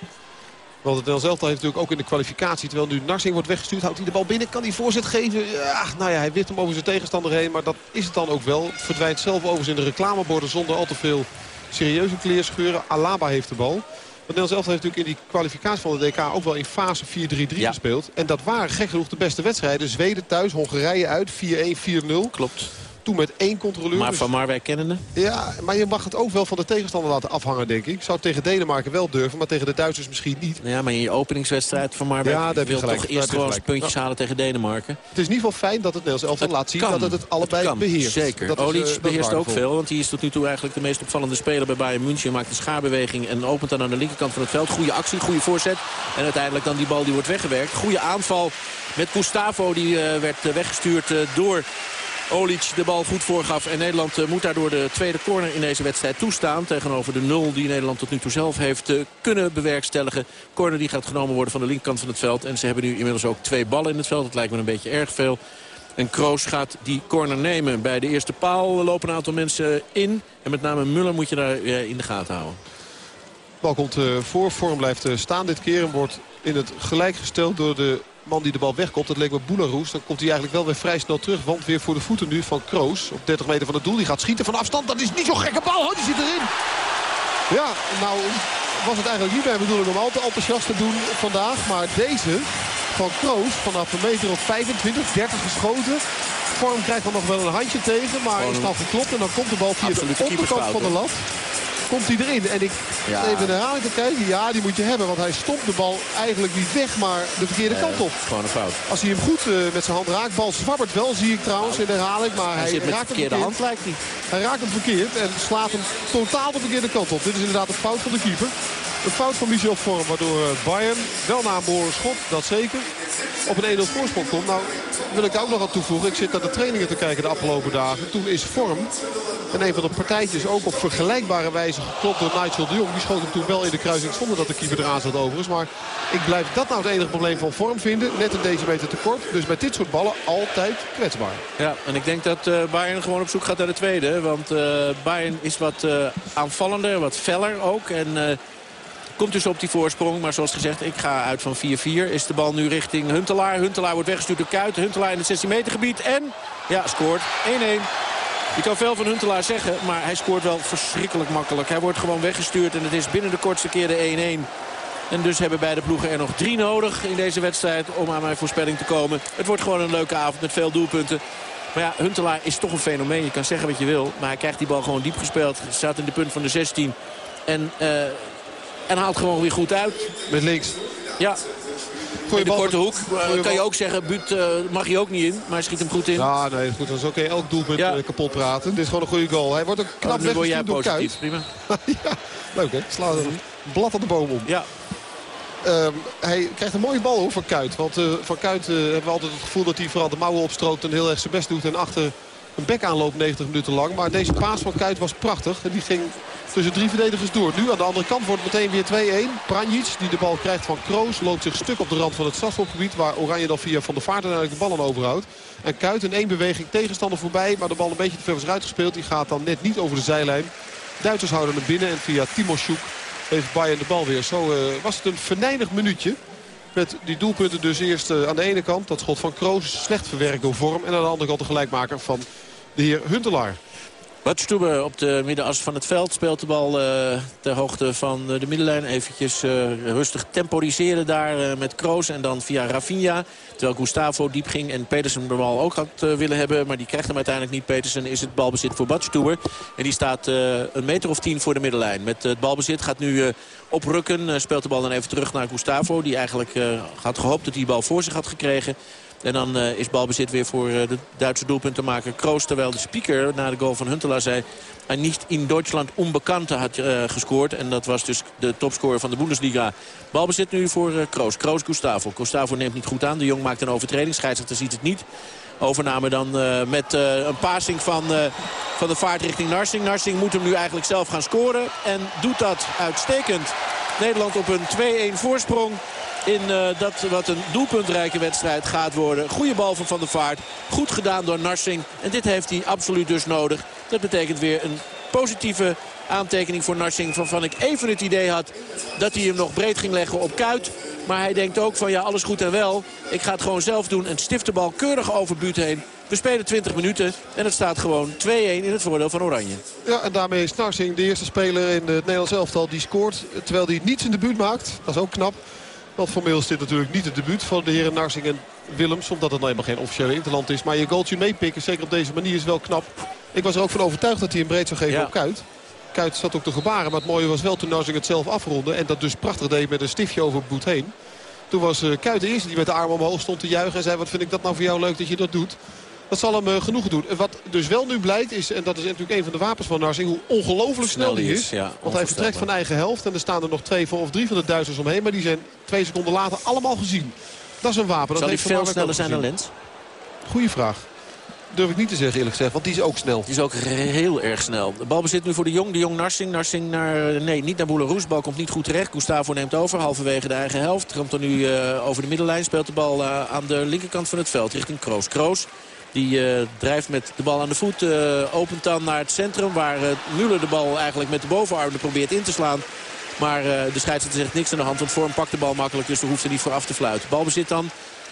Want het Nederlands elftal heeft natuurlijk ook in de kwalificatie... terwijl nu Narsing wordt weggestuurd, houdt hij de bal binnen. Kan hij voorzet geven? Ja, nou ja, hij wist hem over zijn tegenstander heen. Maar dat is het dan ook wel. Verdwijnt zelf overigens in de reclameborden zonder al te veel serieuze kleerscheuren. Alaba heeft de bal. Want Nederlands elftal heeft natuurlijk in die kwalificatie van de DK... ook wel in fase 4-3-3 ja. gespeeld. En dat waren gek genoeg de beste wedstrijden. Zweden thuis, Hongarije uit, 4-1, 4-0. Klopt. Toen met één controleur. Maar dus- Van Marwijk kennende? Ja, maar je mag het ook wel van de tegenstander laten afhangen, denk ik. Ik zou het tegen Denemarken wel durven, maar tegen de Duitsers misschien niet. Ja, maar in je openingswedstrijd van Marwijk Ja, wil toch eerst gewoon puntjes halen tegen Denemarken. Het is in ieder geval fijn dat het Nederlands elftal laat zien kan. dat het het allebei beheerst. Zeker. Dat Olic eh, beheerst ook veel, want die is tot nu toe eigenlijk de meest opvallende speler bij Bayern München. Maakt een schaarbeweging en opent dan aan de linkerkant van het veld. Goede actie, goede voorzet. En uiteindelijk dan die bal die wordt weggewerkt. Goede aanval met Gustavo, die eh, werd eh, weggestuurd door... Olic de bal goed voorgaf. En Nederland eh, moet daardoor de tweede corner in deze wedstrijd toestaan. Tegenover de nul die Nederland tot nu toe zelf heeft eh, kunnen bewerkstelligen. Corner die gaat genomen worden van de linkerkant van het veld. En ze hebben nu inmiddels ook twee ballen in het veld. Dat lijkt me een beetje erg veel. En Kroos gaat die corner nemen. Bij de eerste paal lopen een aantal mensen in. En met name Muller moet je daar eh, in de gaten houden. bal komt voor. Vorm blijft staan dit keer. En wordt in het gelijk gesteld door de man die de bal wegkomt. Dat leek me Boularoes. Dan komt hij eigenlijk wel weer vrij snel terug. Want weer voor de voeten nu van Kroos. Op 30 meter van het doel. Die gaat schieten van afstand. Dat is niet zo'n gekke bal. Oh, die zit erin. Ja, nou was het eigenlijk niet mijn bedoeling om al te enthousiast te doen vandaag. Maar deze van Kroos vanaf een meter of 25, 30 geschoten. Vorm krijgt dan nog wel een handje tegen. Maar is dan geklopt. En dan komt de bal via de onderkant van de lat komt hij erin. En ik Ja. even de herhaling te kijken. Ja, die moet je hebben. Want hij stopt de bal eigenlijk niet weg, maar de verkeerde kant op. Gewoon een fout. Als hij hem goed eh, met zijn hand raakt. Bal zwabbert wel, zie ik trouwens in de herhaling. Maar Hij raakt hem verkeerd. hand, lijkt hij. Hij raakt hem verkeerd en slaat hem totaal de verkeerde kant op. Dit is inderdaad een fout van de keeper. Een fout van Michel Vorm, waardoor eh, Bayern wel na een behoorlijk schot, dat zeker, op een 1-0 voorsprong komt. Nou, wil ik ook nog aan toevoegen. Ik zit naar de trainingen te kijken de afgelopen dagen. Toen is Vorm en een van de partijtjes ook op vergelijkbare wijze geklopt door Nigel de Jong. Die schoot hem toen wel in de kruising zonder dat de keeper eraan zat overigens. Maar ik blijf dat nou het enige probleem van Vorm vinden. Net een decimeter tekort. Dus met dit soort ballen altijd kwetsbaar. Ja, en ik denk dat eh, Bayern gewoon op zoek gaat naar de tweede. Want eh, Bayern is wat eh, aanvallender, wat feller ook. En komt dus op die voorsprong. Maar zoals gezegd, ik ga uit van 4-4. Is de bal nu richting Huntelaar. Huntelaar wordt weggestuurd door Kuit. Huntelaar in het 16 meter gebied. En, ja, scoort 1-1. Je kan veel van Huntelaar zeggen, maar hij scoort wel verschrikkelijk makkelijk. Hij wordt gewoon weggestuurd en het is binnen de kortste keer de 1-1. En dus hebben beide ploegen er nog drie nodig in deze wedstrijd om aan mijn voorspelling te komen. Het wordt gewoon een leuke avond met veel doelpunten. Maar ja, Huntelaar is toch een fenomeen. Je kan zeggen wat je wil, maar hij krijgt die bal gewoon diep gespeeld. Staat in de punt van de 16 en, eh, en haalt gewoon weer goed uit. Met links. Ja, in de korte hoek. Goeie kan je ook zeggen, Buut eh, mag je ook niet in. Maar hij schiet hem goed in. Ja, nee, goed. Dan is oké. Elk doelpunt Ja. eh, kapot praten. Dit is gewoon een goede goal. Hij wordt ook knap Oh, nu word jij weggestuurd door positief, Kuit. prima. ja, leuk hè. Slaat een blad aan de boom om. Ja. Ehm, hij krijgt een mooie bal hoor van Kuit. Want eh, van Kuit hebben we altijd het gevoel dat hij vooral de mouwen opstroopt en heel erg zijn best doet. En achter een bek aanloopt 90 minuten lang. Maar deze paas van Kuit was prachtig. En die ging tussen drie verdedigers door. Nu aan de andere kant wordt het meteen weer 2-1. Pranjic die de bal krijgt van Kroos. Loopt zich stuk op de rand van het strafschopgebied. Waar Oranje dan via Van der Vaart de bal aan overhoudt. En Kuit in één beweging tegenstander voorbij. Maar de bal een beetje te ver was uitgespeeld. Die gaat dan net niet over de zijlijn. Duitsers houden hem binnen. En via Timo Sjoek heeft Bayern de bal weer. Zo eh, was het een venijnig minuutje. Met die doelpunten dus eerst eh, aan de ene kant. Dat schot van Kroos slecht verwerkt door vorm. En aan de andere kant de gelijkmaker van de heer Huntelaar. Badstube op de middenas van het veld speelt de bal eh, ter hoogte van eh, de middenlijn. Eventjes eh, rustig temporiseren daar met Kroos en dan via Rafinha. Terwijl Gustavo diep ging en Petersen de bal ook had willen hebben. Maar die krijgt hem uiteindelijk niet. Petersen is het balbezit voor Badstube. En die staat een meter of tien voor de middenlijn. Met het balbezit gaat nu oprukken. Speelt de bal dan even terug naar Gustavo. Die eigenlijk had gehoopt dat hij de bal voor zich had gekregen. En dan eh, is balbezit weer voor eh, de Duitse doelpuntenmaker Kroos. Terwijl de speaker na de goal van Huntelaar zei... hij niet in Duitsland onbekante had eh, gescoord. En dat was dus de topscorer van de Bundesliga. Balbezit nu voor Kroos. Kroos Gustavo. Gustavo neemt niet goed aan. De Jong maakt een overtreding. Scheidsrechter ziet het niet. Overname dan met een passing van, van de vaart richting Narsing. Narsing moet hem nu eigenlijk zelf gaan scoren. En doet dat uitstekend. Nederland op een 2-1 voorsprong in eh, dat wat een doelpuntrijke wedstrijd gaat worden. Goede bal van Van der Vaart. Goed gedaan door Narsing. En dit heeft hij absoluut dus nodig. Dat betekent weer een positieve aantekening voor Narsing. Waarvan ik even het idee had dat hij hem nog breed ging leggen op Kuit. Maar hij denkt ook van ja, alles goed en wel. Ik ga het gewoon zelf doen en stift de bal keurig over Buut heen. We spelen 20 minuten en het staat gewoon 2-1 in het voordeel van Oranje. Ja, en daarmee is Narsing de eerste speler in het Nederlands elftal die scoort. Terwijl hij niet zijn debuut maakt. Dat is ook knap. Want formeel is dit natuurlijk niet het debuut van de heren Narsing. En Willems. Omdat het nou helemaal geen officiële interland is. Maar je goaltje meepikken, zeker op deze manier, is wel knap. Ik was er ook van overtuigd dat hij een breed zou geven op Kuit. Kuit zat ook te gebaren. Maar het mooie was wel toen Narsing het zelf afronde. En dat dus prachtig deed met een stiftje over het boet heen. Toen was uh, Kuit de eerste die met de arm omhoog stond te juichen. En zei, wat vind ik dat nou voor jou leuk dat je dat doet. Dat zal hem uh, genoeg doen. Wat dus wel nu blijkt is, en dat is natuurlijk een van de wapens van Narsing... hoe ongelooflijk snel hij is. ja, Want hij vertrekt van eigen helft. En er staan er nog twee of drie van de Duitsers omheen. Maar die zijn twee seconden later allemaal gezien. Dat is een wapen. Dat Zal hij veel sneller zijn dan Lens? Goeie vraag. Durf ik niet te zeggen eerlijk gezegd, want die is ook snel. Die is ook heel erg snel. De bal bezit nu voor de Jong. De Jong Narsing. Narsing naar... Nee, niet naar Boeleroes. Bal komt niet goed terecht. Gustavo neemt over. Halverwege de eigen helft. Komt er nu uh, over de middenlijn. Speelt de bal uh, aan de linkerkant van het veld. Richting Kroos. Kroos. Die uh, drijft met de bal aan de voet. opent dan naar het centrum. Waar Müller de bal eigenlijk met de bovenarm probeert in te slaan. Maar de scheidsrechter zegt niks aan de hand. Want Vorm pakt de bal makkelijk. Dus er hoeft er niet voor af te fluiten. Bal bezit dan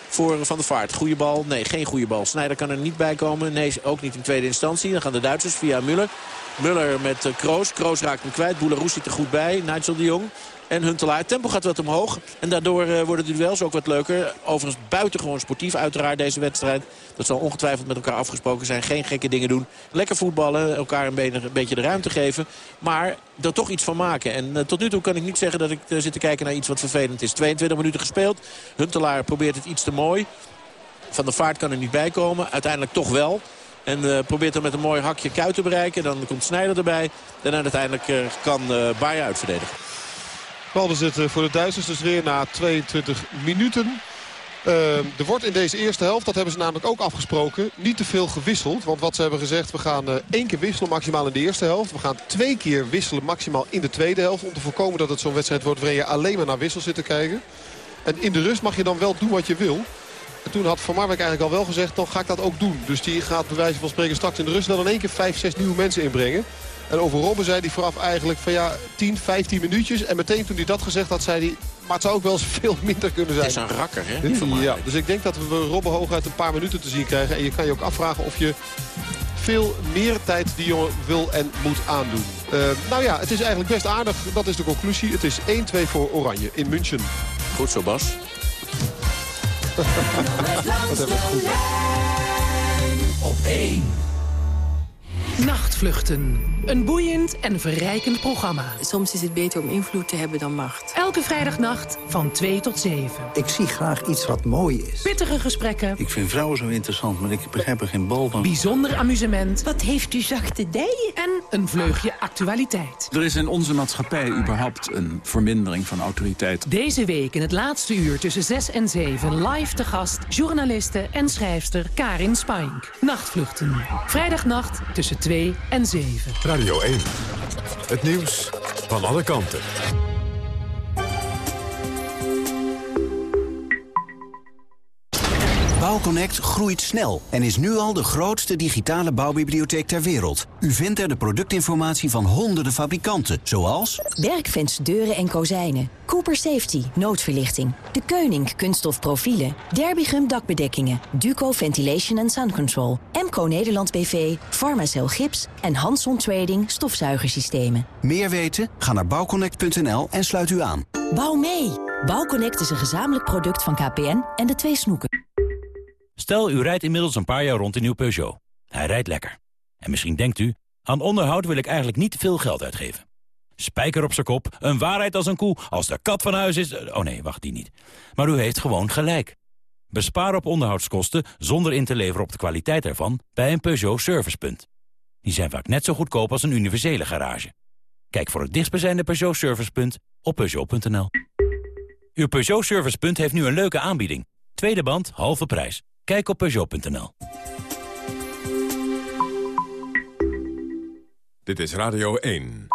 voor Van der Vaart. Goede bal? Nee, geen goede bal. Snijder kan er niet bij komen. Nee, ook niet in tweede instantie. Dan gaan de Duitsers via Müller. Muller met Kroos. Kroos raakt hem kwijt. Boularoes zit er goed bij. Nigel de Jong en Huntelaar. Tempo gaat wat omhoog. En daardoor uh, worden de duels ook wat leuker. Overigens buitengewoon sportief uiteraard deze wedstrijd. Dat zal ongetwijfeld met elkaar afgesproken zijn. Geen gekke dingen doen. Lekker voetballen. Elkaar een, beetje, de ruimte geven. Maar er toch iets van maken. En uh, tot nu toe kan ik niet zeggen dat ik uh, zit te kijken naar iets wat vervelend is. 22 minuten gespeeld. Huntelaar probeert het iets te mooi. Van de Vaart kan er niet bij komen. Uiteindelijk toch wel. En uh, probeert er met een mooi hakje kuit te bereiken. Dan komt Snijder erbij. En uiteindelijk kan Bayer uitverdedigen. Balbezit voor de Duitsers dus weer na 22 minuten. Uh, er wordt in deze eerste helft, dat hebben ze namelijk ook afgesproken, niet te veel gewisseld. Want wat ze hebben gezegd, we gaan uh, één keer wisselen maximaal in de eerste helft. We gaan twee keer wisselen maximaal in de tweede helft. Om te voorkomen dat het zo'n wedstrijd wordt waarin je alleen maar naar wissels zit te kijken. En in de rust mag je dan wel doen wat je wil. En toen had Van Marwijk eigenlijk al wel gezegd, dan ga ik dat ook doen. Dus die gaat bij wijze van spreken straks in de rust wel in één keer vijf, zes nieuwe mensen inbrengen. En over Robben zei hij vooraf eigenlijk van ja, 10, 15 minuutjes. En meteen toen hij dat gezegd had, zei hij... maar het zou ook wel eens veel minder kunnen zijn. Het is een rakker, hè? Ja, dus ik denk dat we Robben hooguit een paar minuten te zien krijgen. En je kan je ook afvragen of je veel meer tijd die jongen wil en moet aandoen. Uh, nou ja, het is eigenlijk best aardig. Dat is de conclusie. Het is 1-2 voor Oranje in München. Goed zo, Bas. dat hebben we goed. Op 1. Nachtvluchten. Een boeiend en verrijkend programma. Soms is het beter om invloed te hebben dan macht. Elke vrijdagnacht van 2 tot 7. Ik zie graag iets wat mooi is. Pittige gesprekken. Ik vind vrouwen zo interessant, maar ik begrijp er geen bal van. Bijzonder amusement. Wat heeft u zachte dijen? En een vleugje actualiteit. Er is in onze maatschappij überhaupt een vermindering van autoriteit. Deze week in het laatste uur tussen 6 en 7 live te gast... journaliste en schrijfster Karin Spink. Nachtvluchten. Vrijdagnacht tussen 2 en 7. Radio 1. Het nieuws van alle kanten. Bouwconnect groeit snel en is nu al de grootste digitale bouwbibliotheek ter wereld. U vindt er de productinformatie van honderden fabrikanten, zoals... Werkfans deuren en kozijnen, Cooper Safety noodverlichting, De Keuning kunststof profielen, Derbigum dakbedekkingen, Duco Ventilation and Sun Control, Emco Nederland BV, Pharmacell gips en Hanson Trading stofzuigersystemen. Meer weten? Ga naar bouwconnect.nl en sluit u aan. Bouw mee! Bouwconnect is een gezamenlijk product van KPN en de twee snoeken. Stel, u rijdt inmiddels een paar jaar rond in uw Peugeot. Hij rijdt lekker. En misschien denkt u, aan onderhoud wil ik eigenlijk niet veel geld uitgeven. Spijker op zijn kop, een waarheid als een koe, als de kat van huis is... Oh nee, wacht, die niet. Maar u heeft gewoon gelijk. Bespaar op onderhoudskosten zonder in te leveren op de kwaliteit ervan... bij een Peugeot Servicepunt. Die zijn vaak net zo goedkoop als een universele garage. Kijk voor het dichtstbijzijnde Peugeot Servicepunt op Peugeot.nl. Uw Peugeot Servicepunt heeft nu een leuke aanbieding. Tweede band, halve prijs. Kijk op Peugeot.nl. Dit is Radio 1.